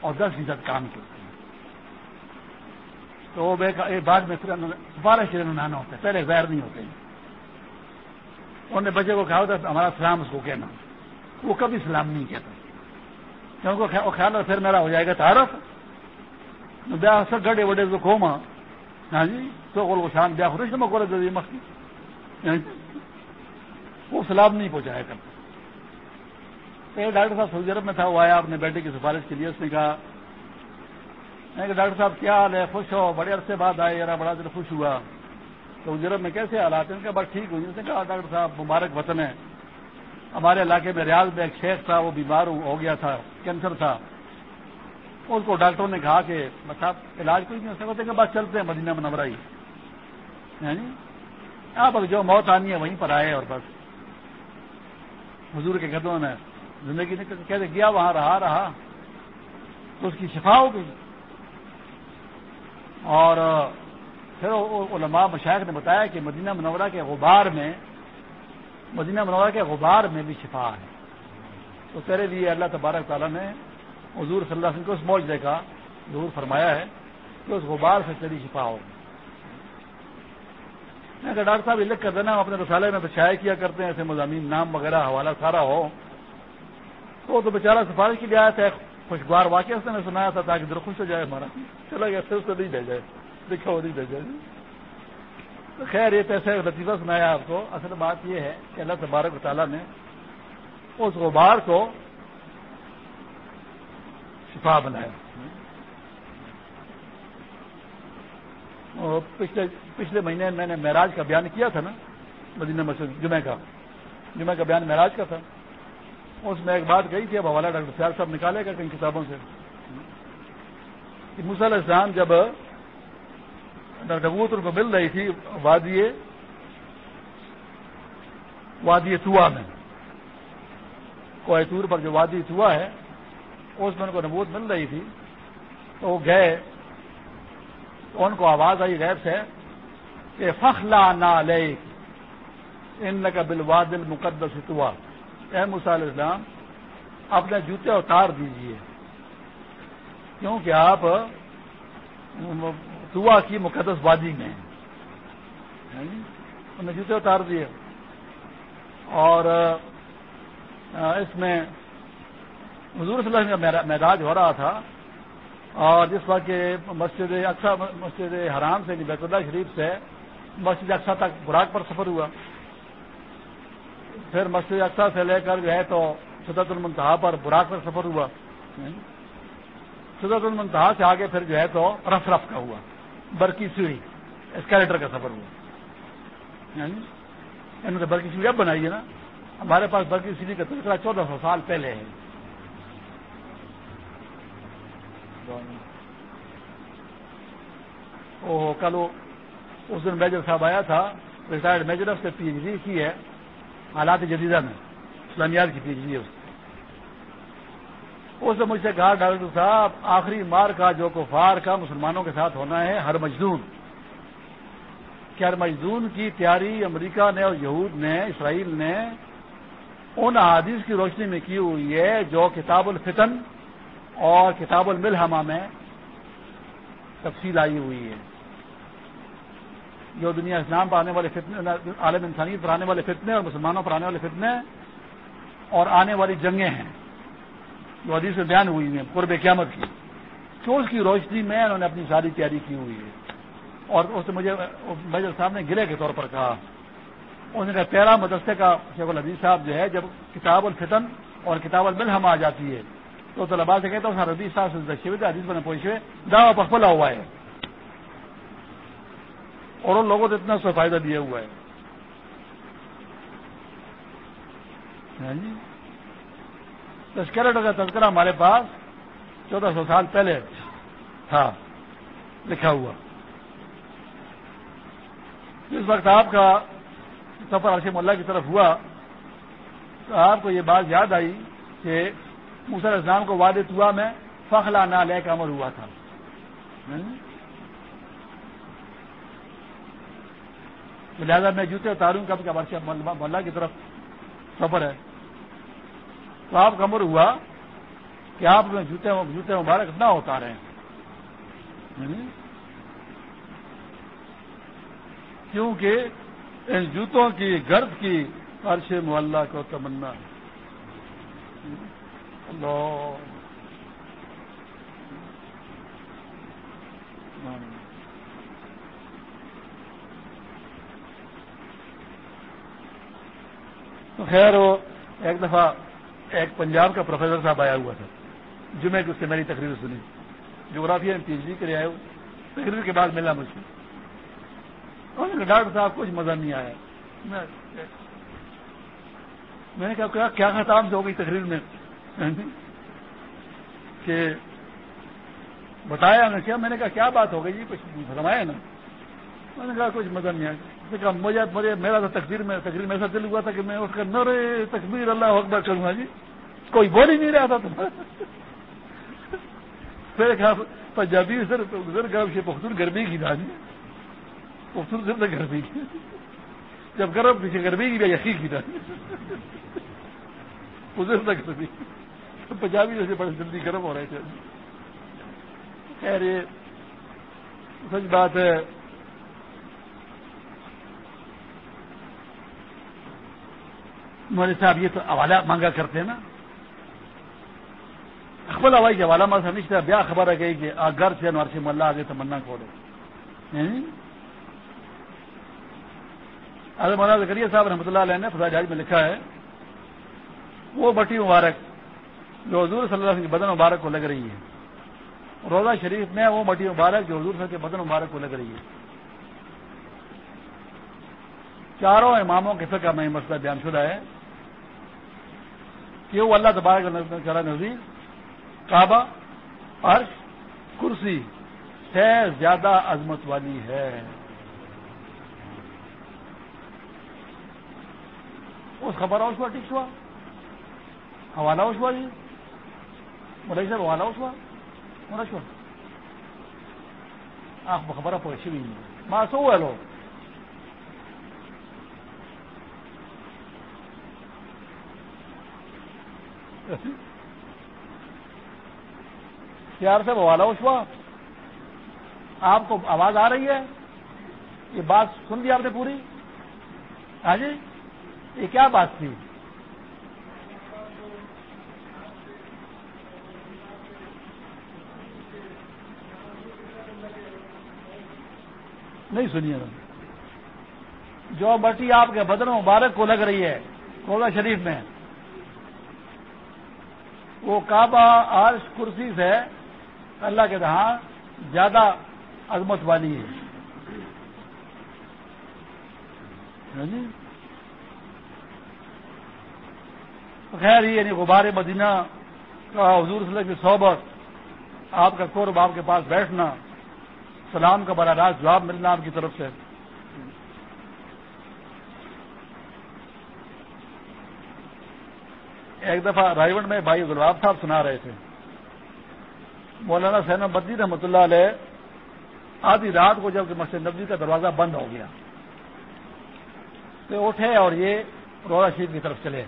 اور دس فیصد کام کے۔ تو وہ بعد میں بارہ شرین نانا ہوتے ہیں پہلے غیر نہیں ہوتے انہوں نے بچے کو کہا ہوتا ہمارا سلام اس کو کہنا۔ وہ کبھی سلام نہیں کہتا۔ کیونکہ وہ خیال پھر میرا ہو جائے گا تعارف۔ سر گڈے وڈے تو کھوما۔ ہاں جی تو کو شان بیا خوش میں کو مستی یعنی وہ سلام نہیں پہنچایا کرتا۔ ڈاکٹر صاحب سعودی عرب میں تھا، وہ آیا اپنے بیٹے کی سفارش کے لیے، اس نے کہا میں کہ ڈاکٹر صاحب، کیا حال ہے؟ خوش ہو۔ بڑے عرصے بعد آئے ذرا بڑا دل خوش ہوا۔ تو جرب میں کیسے حالات ہیں؟ ان کا بات ٹھیک ہوئی اس نے کہا، ڈاکٹر صاحب، مبارک وطن ہے۔ ہمارے علاقے میں ریاض میں ایک شیخ تھا، وہ بیمار ہو گیا تھا، کینسر تھا۔ اس کو ڈاکٹروں نے کہا کہ صاحب علاج کوئی نہیں ہو سکتے کہ بس چلتے ہیں مدینہ منورہ ہی۔ یعنی آپ جو موت آنی ہے، وہیں پر آئے اور بس۔ حضور کے قدموں میں زندگی نے کہتے گیا، وہاں رہا رہا۔ تو اس کی شفا ہو گئی۔ اور پھر علماء مشاہد نے بتایا کہ مدینہ منورہ کے غبار میں، مدینہ منورہ کے غبار میں بھی شفا ہے۔ تو تیرے لیے اللہ تبارک تعالیٰ نے حضور صلی اللہ علیہ وسلم کو اس موج کا ضرور فرمایا ہے کہ اس غبار سے تیری شفا ہو میں کہ ڈاکٹر صاحب، یہ لکھ کر دینا اپنے رسالے میں تو شائع کیا کرتے ہیں، ایسے مضامین، نام وغیرہ، حوالہ سارا ہو۔ تو تو بیچارہ سفارش کی آیا تھا خوشگوار واقعہ سے نے سنایا تھا تاکہ دل خوش ہو جائے ہمارا چلا گیا پھر سے نہیں بھیجائے دکھا وہ نہیں بھیجائے تو خیر، یہ پیسے لطیفہ سنایا آپ کو. اصل بات یہ ہے کہ اللہ تبارک تعالیٰ نے اس غبار کو شفا بنایا. پچھلے پچھلے مہینے میں نے معراج کا بیان کیا تھا نا، مدینہ مسجد، جمعہ کا. جمعہ کا بیان معراج کا تھا. اس میں ایک بات گئی تھی، اب حوالہ ڈاکٹر سیال صاحب نکالے گا کئی کتابوں سے۔ کہ السلام جب ڈاکٹر کو مل رہی تھی وادی وادی توا میں کوئے پر جو وادی توا ہے، اس میں ان کو نبوت مل رہی تھی۔ تو وہ گئے، تو ان کو آواز آئی غیر سے کہ فخلا نہ لے ان کا بلواد المقدس توا۔ اے علیہ السلام اپنے جوتے اتار دیجیے۔ کیونکہ آپ دعا کی مقدس وادی میں یعنی انہوں نے جوتے اتار دیے۔ اور اس میں حضور صلی اللہ علیہ وسلم کا معراج ہو رہا تھا، اور جس وقت کہ مسجد اقسا مسجد حرام سے یعنی بیت اللہ شریف سے مسجد اقسا تک براق پر سفر ہوا۔ پھر مسجد اقسا سے لے کر جو ہے تو سدت المنتہا پر براق پر سفر ہوا۔ سدت المنتہا سے آگے پھر جو ہے تو رف رف کا ہوا۔ برقی سیڑھی اسکیلیٹر کا سفر ہوا۔ یعنی انہوں نے برقی سیڑھی اب بنائی ہے نا۔ ہمارے پاس برقی سیڑھی کا تذکرہ چودہ سو سال پہلے ہے۔ کل اس دن میجر صاحب آیا تھا ریٹائرڈ میجر سے پی ایچ ڈی کی ہے۔ حالات جدیدہ میں اسلامیات کی پی ایچ ڈی اس نے مجھ سے کہا، ڈاکٹر صاحب، آخری مار کا جو کفار کا مسلمانوں کے ساتھ ہونا ہے، ہر مجدون کہ ہر مجدون کی تیاری امریکہ نے اور یہود نے، اسرائیل نے ان احادیث کی روشنی میں کی ہوئی ہے جو کتاب الفتن اور کتاب الملحمہ میں تفصیل آئی ہوئی ہے۔ جو دنیا اسلام پر آنے والے فتنے عالم انسانیت پر آنے والے فتنے اور مسلمانوں پر آنے والے فتنے اور آنے والی جنگیں ہیں۔ جو حدیث میں بیان ہوئی ہیں، قرب قیامت کی۔ تو اس کی روشنی میں انہوں نے اپنی ساری تیاری کی ہوئی ہے۔ اور اس نے مجھے میجر صاحب نے گرے کے طور پر کہا۔ اس نے کہا تیرہ مدرسے کا شیخ الحدیث صاحب جو ہے، جب کتاب الفتن اور کتاب الملحم آ جاتی ہے، تو طلبا سے کہتا ہوں حدیث صاحب سے حدیث بنے پوچھے دعوی پر کھلا ہوا ہے۔ اور ان لوگوں نے اتنا سو فائدہ دیا ہوا ہے۔ ہاں جی؟ تذکرہ کا تذکرہ ہمارے پاس چودہ سو سال پہلے تھا، لکھا ہوا۔ جس وقت آپ کا سفر عرشم اللہ کی طرف ہوا، تو آپ کو یہ بات یاد آئی کہ موسر اسلام کو واد ہوا میں فخلا نہ لے کا عمر ہوا تھا ہاں جی؟ لہٰذا میں جوتے اتاروں کب کا ملا کی طرف سفر ہے۔ تو آپ کا عمر ہوا کہ آپ جوتے جوتے مبارک نہ اتارے یعنی کیونکہ ان جوتوں کی، گرد کی عرش محلہ کو تمنا اللہ۔ تو خیر وہ ایک دفعہ ایک پنجاب کا پروفیسر صاحب آیا ہوا تھا۔ جمعے کو اس سے میری تقریر سنی۔ جغرافیہ میں پی ایچ ڈی کرے آئے تقریر کے بعد ملا مجھ سے ڈاکٹر صاحب، کچھ مزہ نہیں آیا۔ میں نے کہا، کیا خطاب سے ہو گئی تقریر میں؟ کہ بتایا کیا۔ میں نے کہا، کیا بات ہو گئی؟ جی کچھ فرمایا نا میں نے کہا کچھ مزہ نہیں آیا۔ کہا، مجھے مجھے، میرا تو تقریر میں تقریر میں ایسا دل ہوا تھا کہ میں اس کا نرے تقریر اللہ اکبر کروں گا جی۔ کوئی بول ہی نہیں رہا تھا تم پھر کہا پنجابی سر گزر گا پختون گرمی کی تھا جی۔ پختون سر تو گرمی کی۔ جب گرم پیچھے گرمی کی یقین کی تھا۔ ادھر تک گرمی پنجابی جیسے بڑے جلدی گرم ہو رہے تھے۔ خیر، یہ سچ بات ہے۔ مولوی صاحب، یہ تو حوالہ مانگا کرتے ہیں نا۔ خبر ہوائی کہ حوالہ ماسا نہیں بیا خبر ہے گئی کہ گھر سے انوار سے ملا، آگے تمنا کھولو ہاں؟ اگر مولانا زکریہ صاحب رحمۃ اللہ علیہ نے فضا جہاز میں لکھا ہے، وہ بٹی مبارک، جو حضور صلی اللہ علیہ وسلم کے بدن مبارک کو لگ رہی ہے۔ روزہ شریف میں وہ مٹی مبارک جو حضور صلی کے بدن مبارک کو لگ رہی ہے۔ چاروں اماموں کے فقہ میں مسئلہ بیان شدہ ہے کہ وہ اللہ تبارک نظیر کعبہ، عرش، کرسی سے زیادہ عظمت والی ہے۔ اس خبر اس پر ٹھیک ہوا حوالہ اس ہوا جی؟ ملائی صاحب، حوالہ اس ہوا ہونا شو آپ خبر پوچھی بھی نہیں سو ہے لوگ۔ پیار سے بوالا اس ہوا آپ کو آواز آ رہی ہے؟ یہ بات سن لی آپ نے پوری؟ ہاں جی؟ یہ کیا بات تھی؟ نہیں سنیے۔ جو بٹی آپ کے بدن مبارک کو لگ رہی ہے روزہ شریف میں۔ وہ کعبہ عرش کرسی سے اللہ کے دہاں زیادہ عظمت والی ہے ہاں جی؟ خیر، یہ یعنی غبار مدینہ کا حضور صلی اللہ کی صحبت، آپ کا قرب، آپ کے پاس بیٹھنا، سلام کا براہ راست جواب ملنا آپ کی طرف سے ایک دفعہ رائیونڈ میں بھائی گلاب صاحب سنا رہے تھے۔ مولانا سین بدی رحمۃ اللہ علیہ آدھی رات کو جبکہ مسجد نبی کا دروازہ بند ہو گیا۔ تو اٹھے اور یہ روزہ شریف کی طرف چلے۔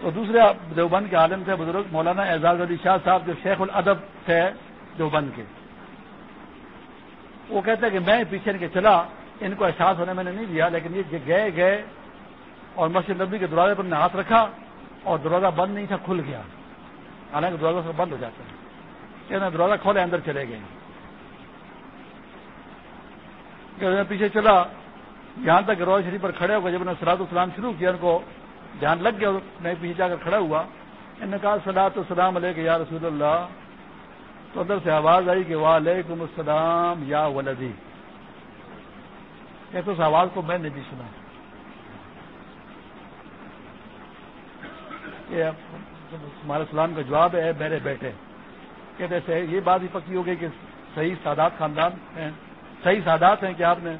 تو دوسرے دیوبند کے عالم تھے بزرگ، مولانا اعزاز علی شاہ صاحب جو شیخ الادب تھے دیوبند کے۔ وہ کہتے ہیں کہ میں پیچھے کے چلا، ان کو احساس ہونے میں نے نہیں دیا، لیکن یہ گئے گئے اور مسجد نبی کے دروازے پر نے ہاتھ رکھا اور دروازہ بند نہیں تھا، کھل گیا۔ حالانکہ دروازہ سے بند ہو جاتا ہے دروازہ کھولے، اندر چلے گئے۔ میں پیچھے چلا۔ یہاں تک روز شریف پر کھڑے ہو گئے جب انہوں نے سلاد السلام شروع کیا، ان کو دھیان لگ گیا میں پیچھے جا کر کھڑا ہوا۔ ان نے کہا سلاد السلام علیہ یا رسول اللہ تو ادھر سے آواز آئی کہ، وعلیکم السلام یا ولدی کہتے اس آواز کو میں نے بھی سنا۔ ہمارے سلام کا جواب ہے میرے بیٹے، کہتے سے یہ بات ہی پکی ہو گئی کہ صحیح سادات خاندان ہیں، صحیح سادات ہیں کہ آپ نے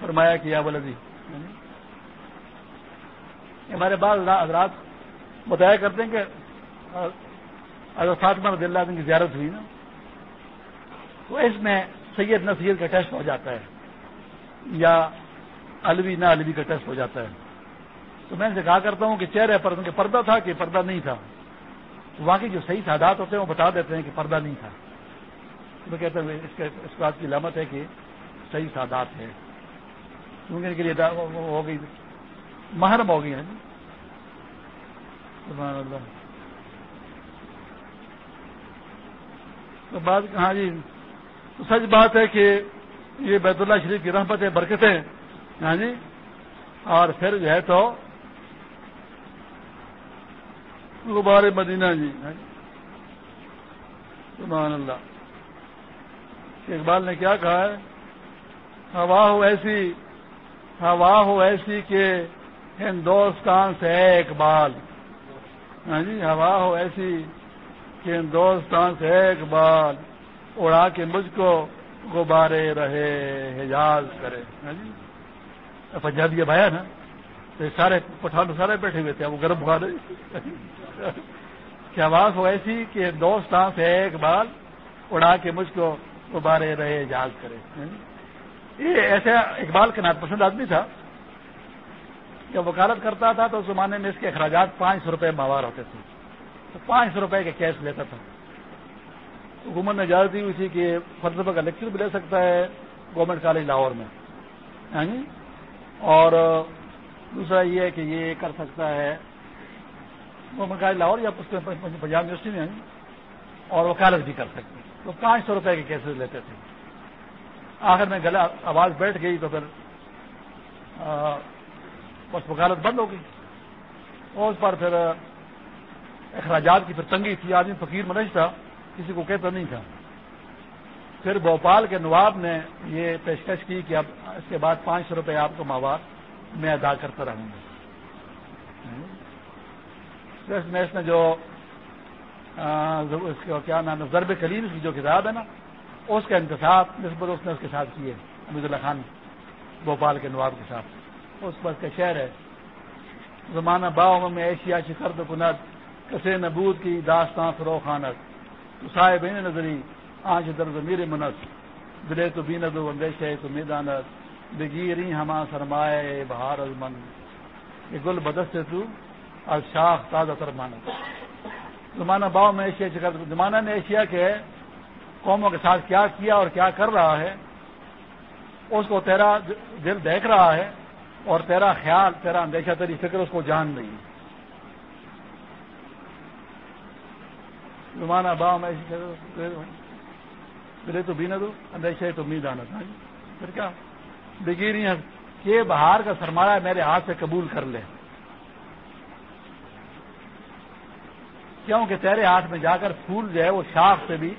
فرمایا کہ یا ولدی۔ یعنی ہمارے بعض حضرات بتایا کرتے ہیں کہ اگر فاطمہ رضی اللہ عنہ کی زیارت ہوئی نا، تو اس میں سید نہ سید کا ٹیسٹ ہو جاتا ہے یا الوی نہ الوی کا ٹیسٹ ہو جاتا ہے۔ تو میں ان سے کہا کرتا ہوں کہ چہرے پر ان کے پردہ تھا کہ پردہ نہیں تھا۔ تو واقعی جو صحیح تعداد ہوتے ہیں وہ بتا دیتے ہیں کہ پردہ نہیں تھا۔ تو میں کہتا ہوں اس اس بات کی علامت ہے کہ صحیح سادات ہے۔ کیونکہ ان کے لیے ہو گئی۔ محرم ہو گئی ہے تو بات کہاں جی۔ تو سچ بات ہے کہ یہ بیت اللہ شریف کی رحمت ہے برکتیں ہاں جی۔ اور پھر جو ہے تو غبار مدینہ جی, جی؟ سبحان اللہ۔ اقبال نے کیا کہا ہے؟ ہوا ہو ایسی، ہوا ہو ایسی کہ ہندوستان سے ہے اقبال ہاں جی ہوا ہو ایسی کہ ہندوستان سے ہے اقبال اڑا کے مجھ کو غبارے رہے، حجاز کرے۔ ہاں جی۔ پنجابی اب آیا نا، تو سارے پٹھان سارے بیٹھے ہوئے تھے، وہ گرم بخار کیا آواز ہو ایسی کہ دوستان سے ایک بال اڑا کے مجھ کو غبارے رہے اجاز کرے۔ یہ ایسا اقبال کا نات پسند آدمی تھا۔ جب وکالت کرتا تھا تو اس زمانے میں اس کے اخراجات پانچ سو روپئے موار ہوتے تھے۔ تو پانچ سو روپئے کے کیش لیتا تھا۔ حکومت نے اجازت دی ہوئی تھی کہ فلسفہ کا لیکچر بھی لے سکتا ہے گورنمنٹ کالج لاہور میں۔ ہاں جی؟ اور دوسرا یہ ہے کہ یہ کر سکتا ہے گورنمنٹ کالج لاہور یا پنجاب یونیورسٹی میں اور وکالت بھی کر سکتے تو پانچ سو روپئے کے کیسز لیتے تھے۔ آخر میں گلا آواز بیٹھ گئی تو پھر بس وکالت بند ہو گئی۔ اور اس پر پھر اخراجات کی پھر تنگی تھی۔ آدمی فقیر منج تھا، کسی کو کہتا نہیں تھا۔ پھر بھوپال کے نواب نے یہ پیشکش کی کہ اب اس کے بعد پانچ سو روپئے آپ کو مواد میں ادا کرتا رہوں گا۔ میں اس نے جو اس کا کیا نام ہے، ضرب کلیم کی جو کتاب ہے نا، اس کا انتصاب نسبت اس نے اس کے ساتھ کیے امید اللہ خان بھوپال کے نواب کے ساتھ۔ اس پر اس کا شہر ہے۔ زمانہ باؤ میں ایشیا شکرد کنت کسے نبود کی داستان فرو خانت صاحب نظری آج درد میر منت۔ دلے تو بینت و اندیش ہے تو میدانت۔ بگیری ہما سرمائے بہار المن یہ گل بدست سے تو اور شاخ تازہ تر مانت زمانہ باؤ میں ایشیا زمانہ نے ایشیا کے قوموں کے ساتھ کیا کیا اور کیا کر رہا ہے؟ اس کو تیرا دل دیکھ رہا ہے اور تیرا خیال، تیرا اندیشہ، تیری فکر اس کو جان نہیں زمانہ باؤ میں میرے تو بینا دو، اندیشہ تو امید آنا تھا۔ پھر کیا؟ بگیری کہ بہار کا سرمایہ میرے ہاتھ سے قبول کر لے۔ کیوں کہ تیرے ہاتھ میں جا کر پھول جو ہے وہ شاخ سے بھی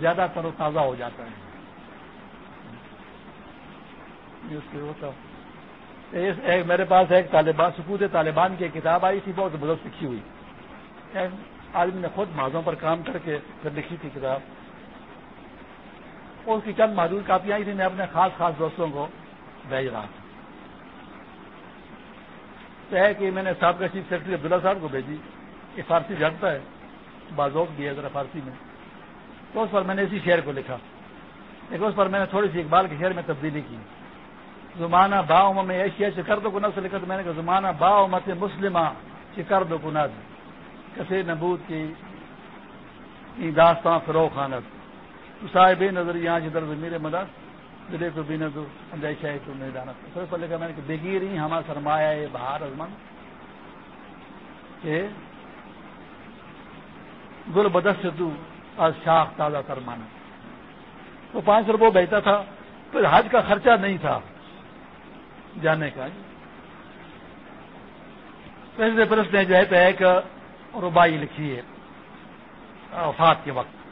زیادہ تر و تازہ ہو جاتا ہے۔ ایک میرے پاس ایک طالبان سکوت طالبان کی کتاب آئی تھی، بہت بزرگ لکھی ہوئی۔ آدمی نے خود ماضوں پر کام کر کے پھر لکھی تھی کتاب۔ اور اس کی چند محدود کاپیاں آئی تھی میں اپنے خاص خاص دوستوں کو بھیج رہا تھا۔ تو ہے کہ میں نے صاحب کا چیف سیکرٹری عبداللہ صاحب کو بھیجی۔ یہ فارسی جانتا ہے، بازوق بھی ہے ذرا فارسی میں۔ تو اس پر میں نے اسی شعر کو لکھا۔ لیکن اس پر میں نے تھوڑی سی اقبال کے شعر میں تبدیلی کی۔ زمانہ با عمر میں ایشیا چکر دو کنت سے لکھا تو میں نے کہا، زمانہ با امت مسلمہ چکر دو کنت کسی نبود کی داستان فروغ خانت صاحب نظر یہاں جدھر میرے مدد دلے کو بھی دو اندیشہ ہے تم نہیں جانا سب پہلے کہا میں نے کہ بگیر ہی ہمارا سرمایہ ہے، بہار ازمن۔ کہ گل بدس سے تو آج شاخ تازہ کر مانا۔ وہ پانچ روپے بیچتا تھا، پھر حج کا خرچہ نہیں تھا۔ جانے کا۔ سے پھر اس نے جو ہے ایک ربائی لکھی ہے، وفات کے وقت۔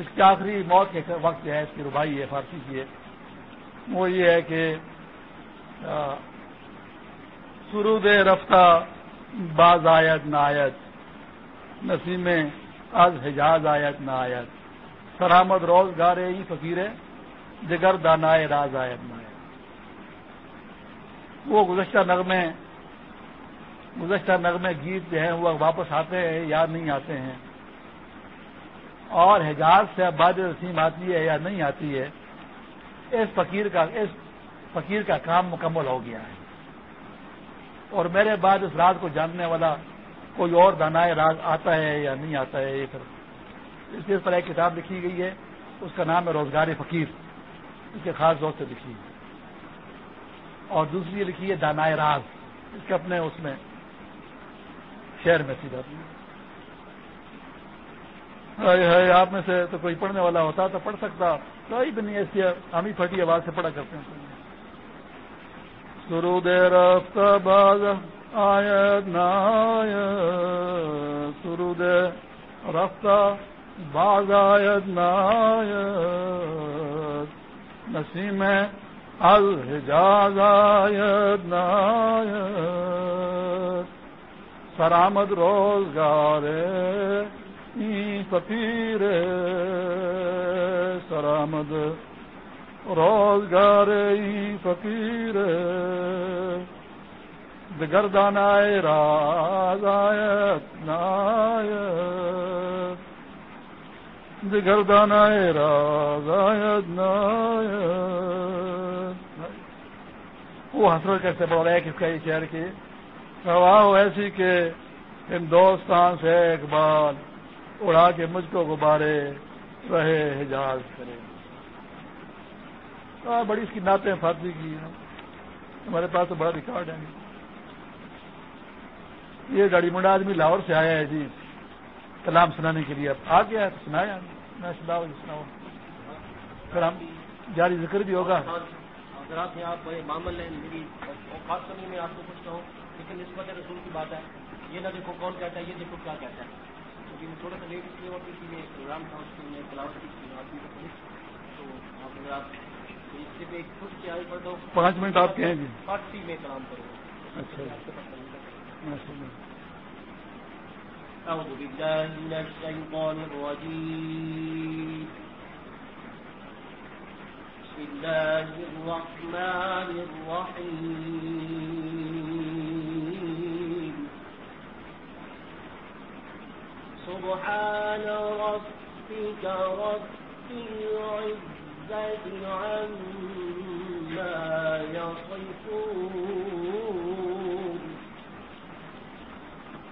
اس کے آخری موت کے وقت جو ہے، اس کی ربائی ہے، فارسی کی ہے۔ وہ یہ ہے کہ سرود رفتہ، باز آیت نہ آیت از حجاز آیت نہ آیت۔ سرامد روزگار ہی فقیر جگر دانائے راز آیت نہ آیت۔ وہ گزشتہ نغمے گزشتہ نغمے گیت جو ہیں وہ واپس آتے ہیں یا نہیں آتے ہیں۔ اور حجاز سے اب باد رسیم آتی ہے یا نہیں آتی ہے، اس فقیر کا، اس فقیر کا کام مکمل ہو گیا ہے۔ اور میرے بعد اس رات کو جاننے والا کوئی اور دانائے راز آتا ہے یا نہیں آتا ہے، یہ پھر۔ اس پر ایک کتاب لکھی گئی ہے، اس کا نام ہے روزگار فقیر۔ اس کے خاص دوست سے لکھی ہے۔ اور دوسری لکھی ہے دانائے راز۔ اس کے اپنے اس میں شہر میں سیدھا۔ آپ میں سے تو کوئی پڑھنے والا ہوتا تو پڑھ سکتا۔ کوئی بھی نہیں ایسی ہم ہی پھٹی آواز سے پڑھا کرتے ہیں۔ سرو دے رفت باز آیت نایت سرو دے رفت باز آیت نایت، نسیم الحجاز آیت نایت۔ سرآمد روزگار فقیر، سرآمد روزگار فقیر۔ گردان آئے، راز آیت نایت گردان آئے، راز آیت نایت وہ حسرت کیسے بول رہا ہے کس کا یہ شہر کی؟ روا ایسی کہ ہندوستان سے ایک بار اڑا کے مجھ کو غبارے رہے، حجاز کرے۔ بڑی اس کی نعتیں فارسی کی ہمارے پاس تو بڑا ریکارڈ ہے۔ یہ گاڑی منڈا آدمی لاہور سے آیا ہے جی کلام سنانے کے لیے اب آ گیا تو سنایا۔ میں سناؤ سناؤ پھر ہم جاری ذکر بھی ہوگا۔ اگر آپ معامل ہیں میری خاص کرنے میں آپ کو کچھ کہوں لیکن نسبت رسول کی بات ہے۔ یہ نہ دیکھو کون کہتا ہے یہ دیکھو کیا کہتا ہے۔ کیونکہ میں تھوڑا سا لیٹ اس لیے اور کسی میں پروگرام تھا اس میں کی تو آپ اگر آپ اس سے ایک خود کی آئی پڑھ دو پانچ منٹ آپ کہیں گے۔ فارسی میں کلام کرو۔ اچھا۔ أعوذ بالله من الشيطان الرجيم. بسم الله الرحمن الرحيم. سبحان ربك رب العزة عما يصفون.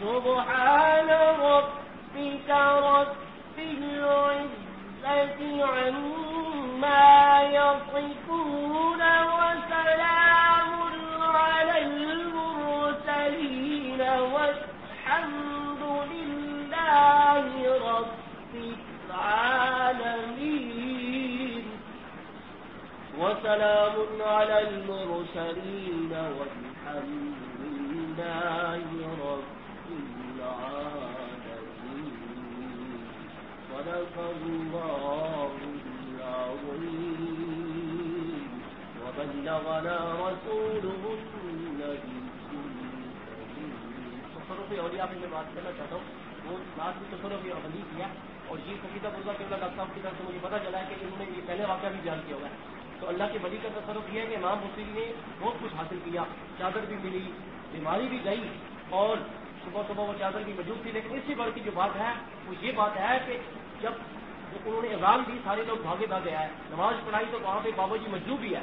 سبحان ربك رب العزة عما يصفون وسلام على المرسلين والحمد لله رب العالمين وسلام على المرسلين والحمد لله رب العالمين صدق الله العظيم وبلغنا رسوله تصرف اولیاء میں میں بات کرنا چاہتا ہوں وہ بات بھی تصرف اولیاء کیا اور یہ سفیدہ بزرگ کے ڈاکٹر صاحب کی طرف سے مجھے پتا چلا کہ انہوں نے یہ پہلے واقعہ بھی بیان کیا ہوا ہے تو اللہ کے ولی کا تصرف یہ ہے کہ امام حسین نے بہت کچھ حاصل کیا چادر بھی ملی بیماری بھی گئی اور صبح صبح وہ چادر بھی موجود تھی، لیکن اس سے بڑھ کی جو بات ہے، وہ یہ بات ہے کہ جب انہوں نے اذان دی سارے لوگ بھاگے بھاگے آئے، نماز پڑھائی تو وہاں پہ بابا جی مجلو بھی ہے۔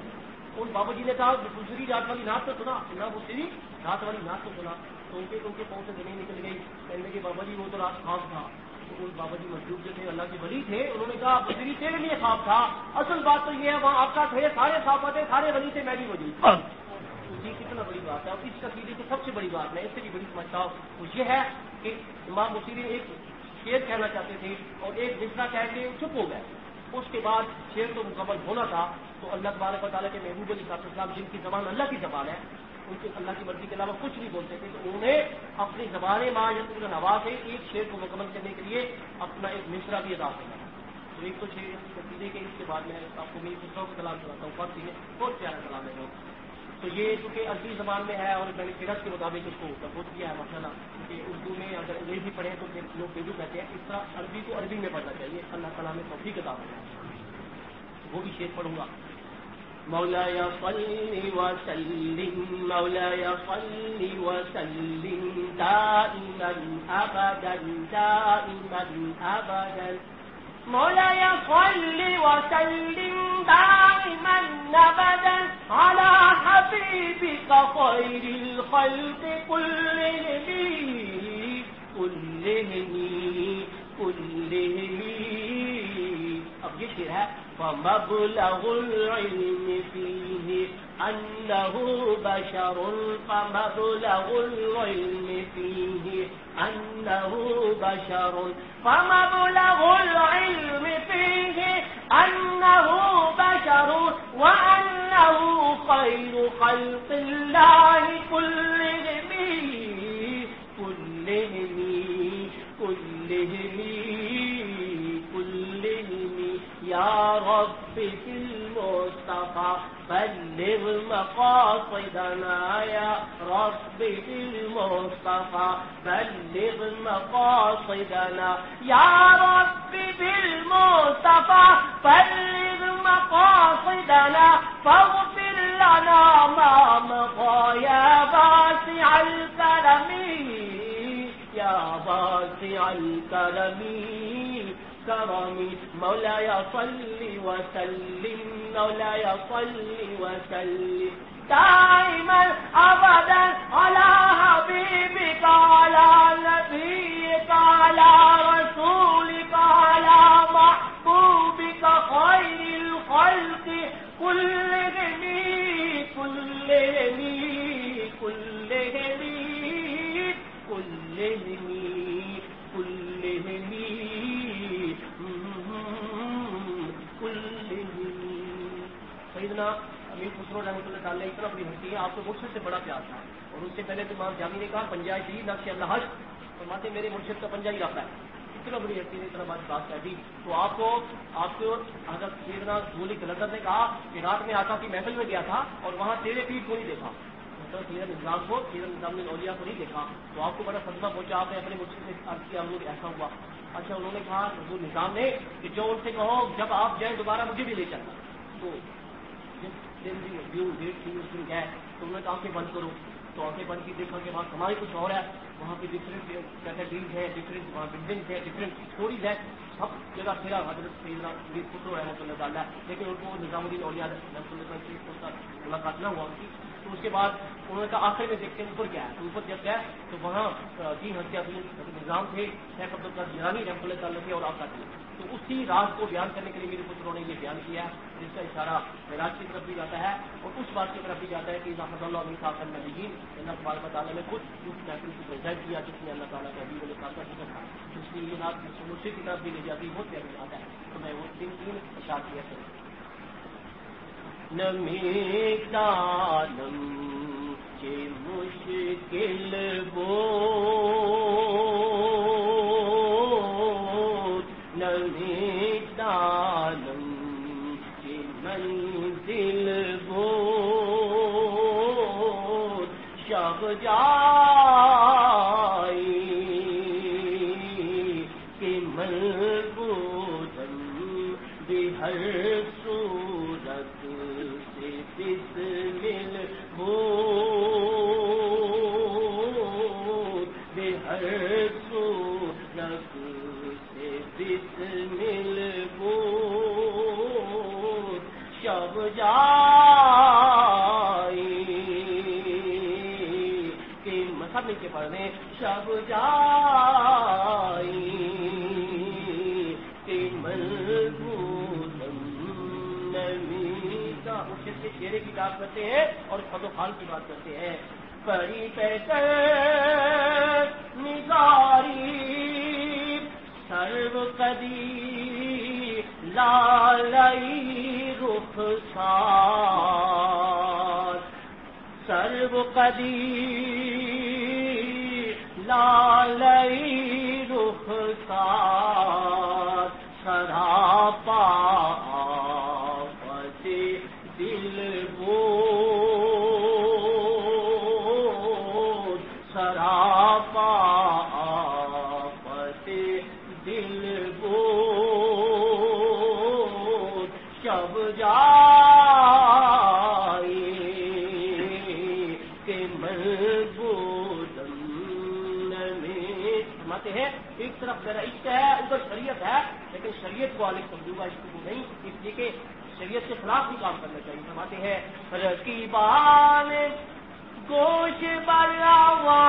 ان بابا جی نے کہا، دوسری رات والی نعت تو سنا نہ دوسری رات والی نعت تو سنا۔ تو ان کے ان کے پاؤں سے زمین نکل گئی۔ کہنے کہ بابا جی وہ تو رات خواب تھا۔ تو ان بابا جی مجلوب جو تھے، اللہ کے ولی تھے، انہوں نے کہا بزری تیرے لیے خواب تھا۔ اصل بات تو یہ ہے، وہاں آپ کا تھے، سارے صاف آتے سارے ولی تھے، میں بھی موجود جی کتنا بڑی بات ہے اور اس تصویر کی سب سے بڑی بات میں اس سے بھی بڑی سمجھتا ہوں وہ یہ ہے کہ امام مسیری ایک شیر کہنا چاہتے تھے اور ایک دوسرا کہہ کے چپ ہو گئے۔ اس کے بعد شیر تو مکمل ہونا تھا۔ تو اللہ تبارک و تعالیٰ کے محبوب علی صاحب اسلام جن کی زبان اللہ کی زبان ہے، ان کے اللہ کی مرضی کے علاوہ کچھ نہیں بولتے تھے۔ تو انہوں نے اپنی زبان ماں یا نوا سے ایک شیر کو مکمل کرنے کے لیے اپنا ایک مصرا بھی ادا کرنا تو ایک تو شیر کے اس کے بعد میں آپ کو میری دوسروں کو سلام چلاتا ہوں۔ پڑھتی ہے بہت پیارا سلام ہے۔ تو یہ چونکہ عربی زبان میں ہے اور میں نے سیرت کے مطابق اس کو سپورٹ کیا ہے ماشاء اللہ کیونکہ اردو میں اگر انگریزی پڑھے تو پھر لوگ اردو کہتے ہیں، اس طرح عربی کو عربی میں پڑھنا چاہیے۔ اللہ تعالیٰ میں توفیق کتاب ہے وہ بھی شیر پڑھوں گا۔ مولاي صل وسلم مولاي صل وسلم، دائما أبدا دائما أبدا مولاي صل وسلم دائما ابدا على حبيبك خير الخلق كلهم كلهم كلهم اب یہ شعر ہے۔ فمبلغ العلم فيه أنه بشر، فمبلغ العلم فيه أنه بشر، فمبلغ العلم فيه أنه بشر، وأنه خير خلق الله كلهم. كلهم رب في المصطفى بلغ مقاصدنا يا رب في المصطفى بلغ مقاصدنا يا رب في المصطفى بلغ مقاصدنا فاغفر لنا ما مضى يا باسع الكرم يا باسع الكرم كرمي مولاي صل وسلم، مولاي صل وسلم. دائما ابدا على حبيبك، على نبيك، على رسولك، على محبوبك، خير الخلق. كلهم كلهم كلهم كلهم سیدنا امیر خسرو رحمۃ اللہ تعالیٰ اتنا بڑی ہستی ہے۔ آپ کو مرشد سے بڑا پیار تھا۔ اور اس سے پہلے تو امام جامی نے کہا پنجاب شہید نقش اللہ حج اور ماتے میرے مرشد کا پنجابی رکھتا ہے۔ اتنا بڑی ہستی نے اتنا بات بات کر دی تو آپ کو آپ کو حضرت سیدنا گولی کلندر نے کہا کہ رات میں آتا کی محفل میں گیا تھا اور وہاں تیرے پیٹ کو نہیں دیکھا۔ مطلب سیرت نظام کو سیرت نظام نے اولیا کو نہیں دیکھا۔ تو آپ کو بڑا صدمہ پہنچا، آپ نے اپنے مرشد سے عرض کیا ہم لوگ ایسا ہوا۔ اچھا انہوں نے کہا، حضور نظام نے کہ جو ان سے کہو، جب آپ جائیں دوبارہ مجھے بھی لے چلنا۔ تو ڈیٹ تھی اس دن گئے تو انہوں نے آنکھیں بند کرو تو آنکھیں بند کی دیکھا کہ وہاں ہماری کچھ اور ہے، وہاں پہ ڈفرینٹ کہتے ہیں ڈیلز ہے ڈفرینٹ وہاں بلڈنگ ہے ڈفرینٹ اسٹوریز ہے سب جگہ پھیرا حضرت سیدنا پتر رحمۃ اللہ تعالیٰ لیکن ان کو نظام الدین اولیا رحمۃ اللہ کی ملاقات نہ ہوا۔ ان کی تو اس کے بعد انہوں نے کہا، آخر میں دیکھتے ہیں اوپر کیا ہے۔ اوپر جب گئے تو وہاں تین جی ہتھیار ہاں جی، نظام تھے، شیخ عبد القاد جیرانی رحمۃ اللہ تعالیٰ اور آقا تھے۔ تو اسی راز کو بیان کرنے کے لیے میرے پتروں نے یہ بیان کیا جس کا اشارہ معراج کی طرف بھی جاتا ہے اور اس بات کی طرف بھی جاتا ہے کہ رحمۃ اللہ علیہ صاحب نبی اللہ تبارک تعالیٰ نے خود اس محفل کو پریزنٹ کیا، جس میں اللہ تعالیٰ کا حبیب علیہ صاحب کا ذکر تھا۔ اس لیے یہ بات مسجد کی طرف بھی لے جاتی بہت پیاری بات ہے۔ تو میں وہ تین تین اشار کیا کروں۔ نمی دانم کے مشکل بو شب کہ سب مل کے پڑھنے، شب جائی۔ کہ چہرے کی بات کرتے ہیں اور خد و خال کی بات کرتے ہیں۔ پری کر نگاری، سرو کدی لالی رخ سرو کدی لالی رخ سار سراپا شریعت کو الگ سمجھوں گا اس کو نہیں، اس لیے کہ شریعت کے خلاف بھی کام کرنا چاہیے۔ فرماتے ہیں رقیبان گوش اونا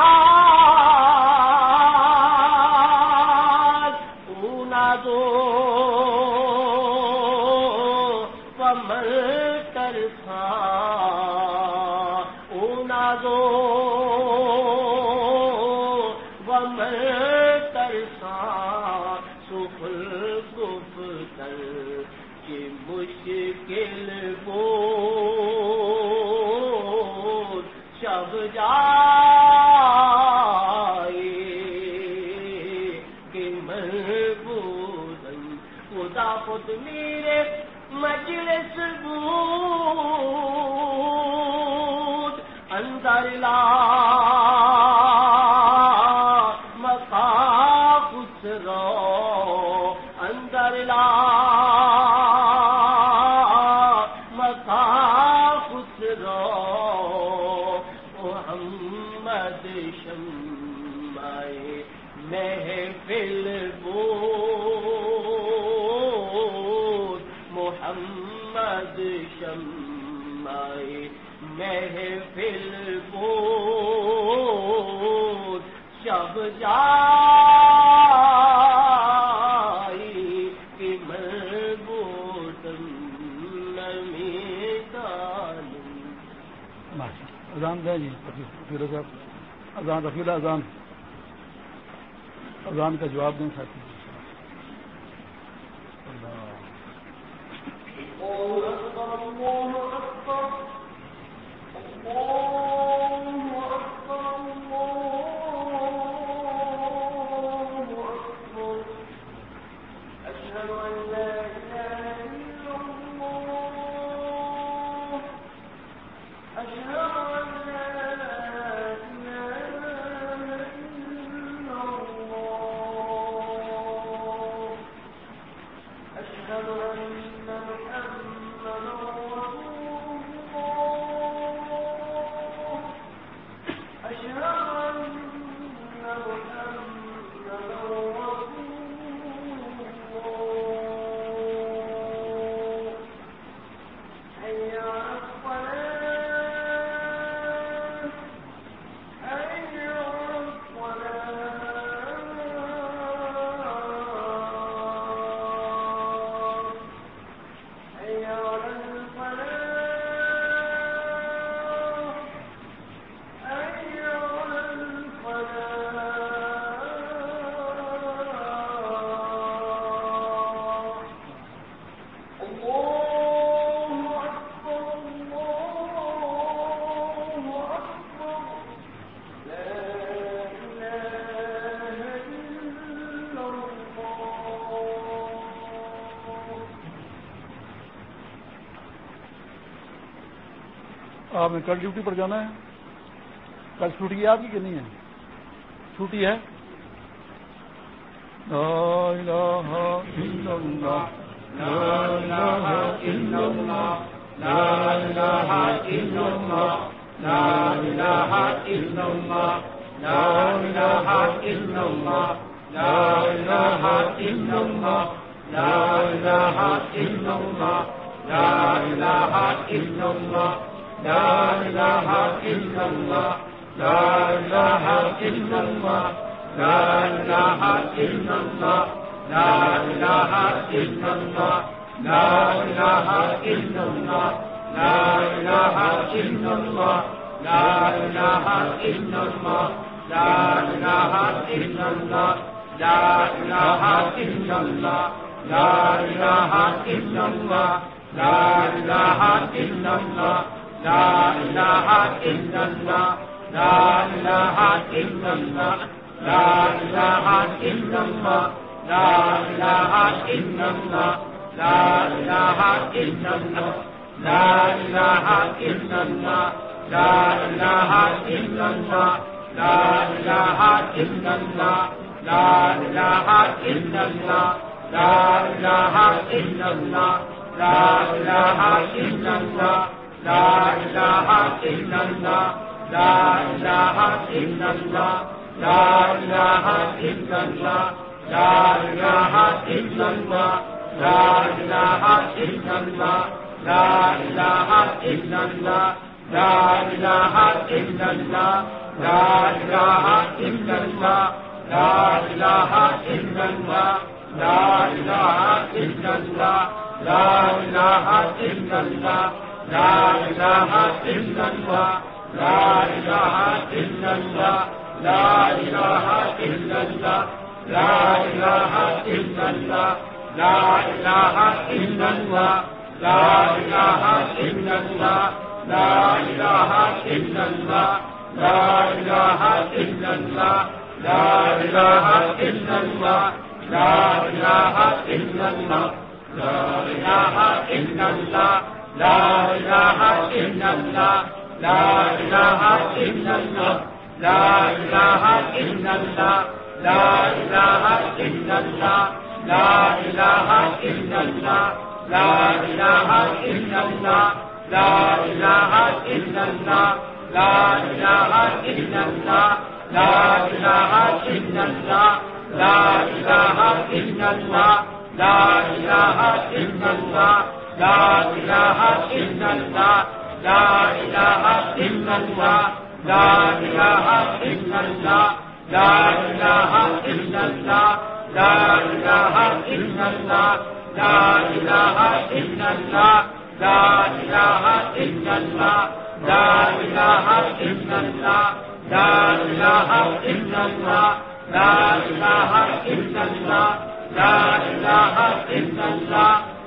صاحب اذان رفیلہ اذان اذان کا جواب دیں ساتھی آپ نے کل ڈیوٹی پر جانا ہے؟ کل چھٹی ہے آپ کی کہ نہیں ہے؟ چھٹی ہے۔ إلا الله لا إله إلا الله لا إله إلا الله لا إله إلا الله لا إله إلا الله لا إله إلا الله لا إله إلا الله لا إله إلا الله لا إله إلا الله لا إله إلا الله لا إله إلا الله لا إله إلا الله لا إله إلا الله لا إله إلا الله لا إله إلا الله لا إله إلا الله لا إله إلا الله لا إله إلا الله لا إله إلا الله لا إله إلا الله لا إله إلا الله لا إله إلا الله لا إله إلا الله لا إله إلا الله لا إله إلا الله لا إله إلا الله لا إله إلا الله لا إله إلا الله لا إله إلا الله لا إله لا لا لا لا لا لا إله إلا الله لا إله إلا الله لا إله إلا الله لا إله إلا الله لا إله إلا الله لا إله إلا الله لا إله إلا الله لا إله إلا الله لا إله إلا الله لا إله إلا الله لا إله إلا الله لا إله إلا الله لا إله إلا الله لا إله إلا الله لا إله إلا الله لا إله إلا الله لا إله إلا الله لا إله إلا الله لا إله إلا الله لا إله إلا الله لا إله إلا الله لا إله إلا الله لا إله إلا الله لا لا لا لا لا لا لا لا لا لا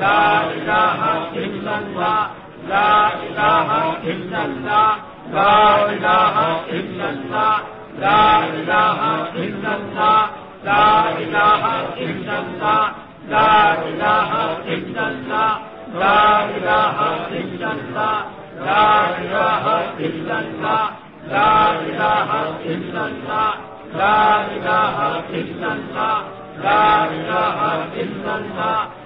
لا إله إلا الله لا إله إلا الله لا لا لا لا لا لا لا لا لا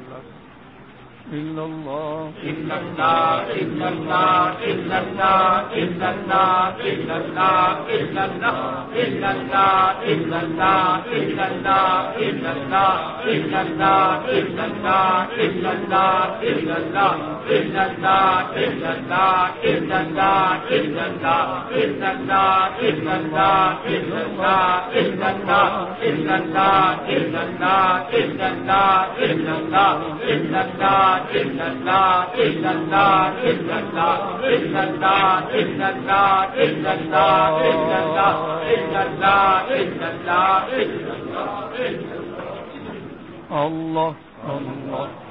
إلا الله لا إله إلا الله محمد الله صلى الله عليه وسلم إلا الله إلا الله إلا الله إلا الله إلا الله إلا الله إلا الله إلا الله إلا الله إلا الله إلا الله إلا الله إلا الله إلا الله إلا الله اللہ اللہ اللہ اللہ اللہ اللہ اللہ اللہ اللہ اللہ اللہ اللہ اللہ اللہ اللہ اللہ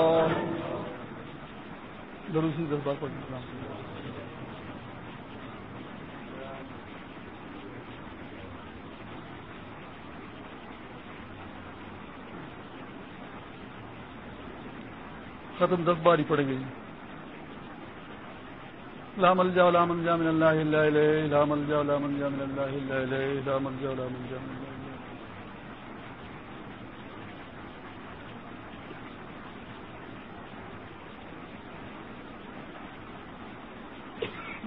ضرور دس بار پڑھنا ختم دس بار ہی پڑ گئی لام الجا لام الجام اللہ اللہ لام الجا لام الجام اللہ اللہ لام الجا لام الجام اللہ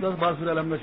دس بار فی الحال ہم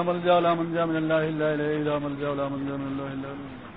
لا ملجا ولا منجا من الله الا اليه لا ملجا ولا منجا من الله الا اليه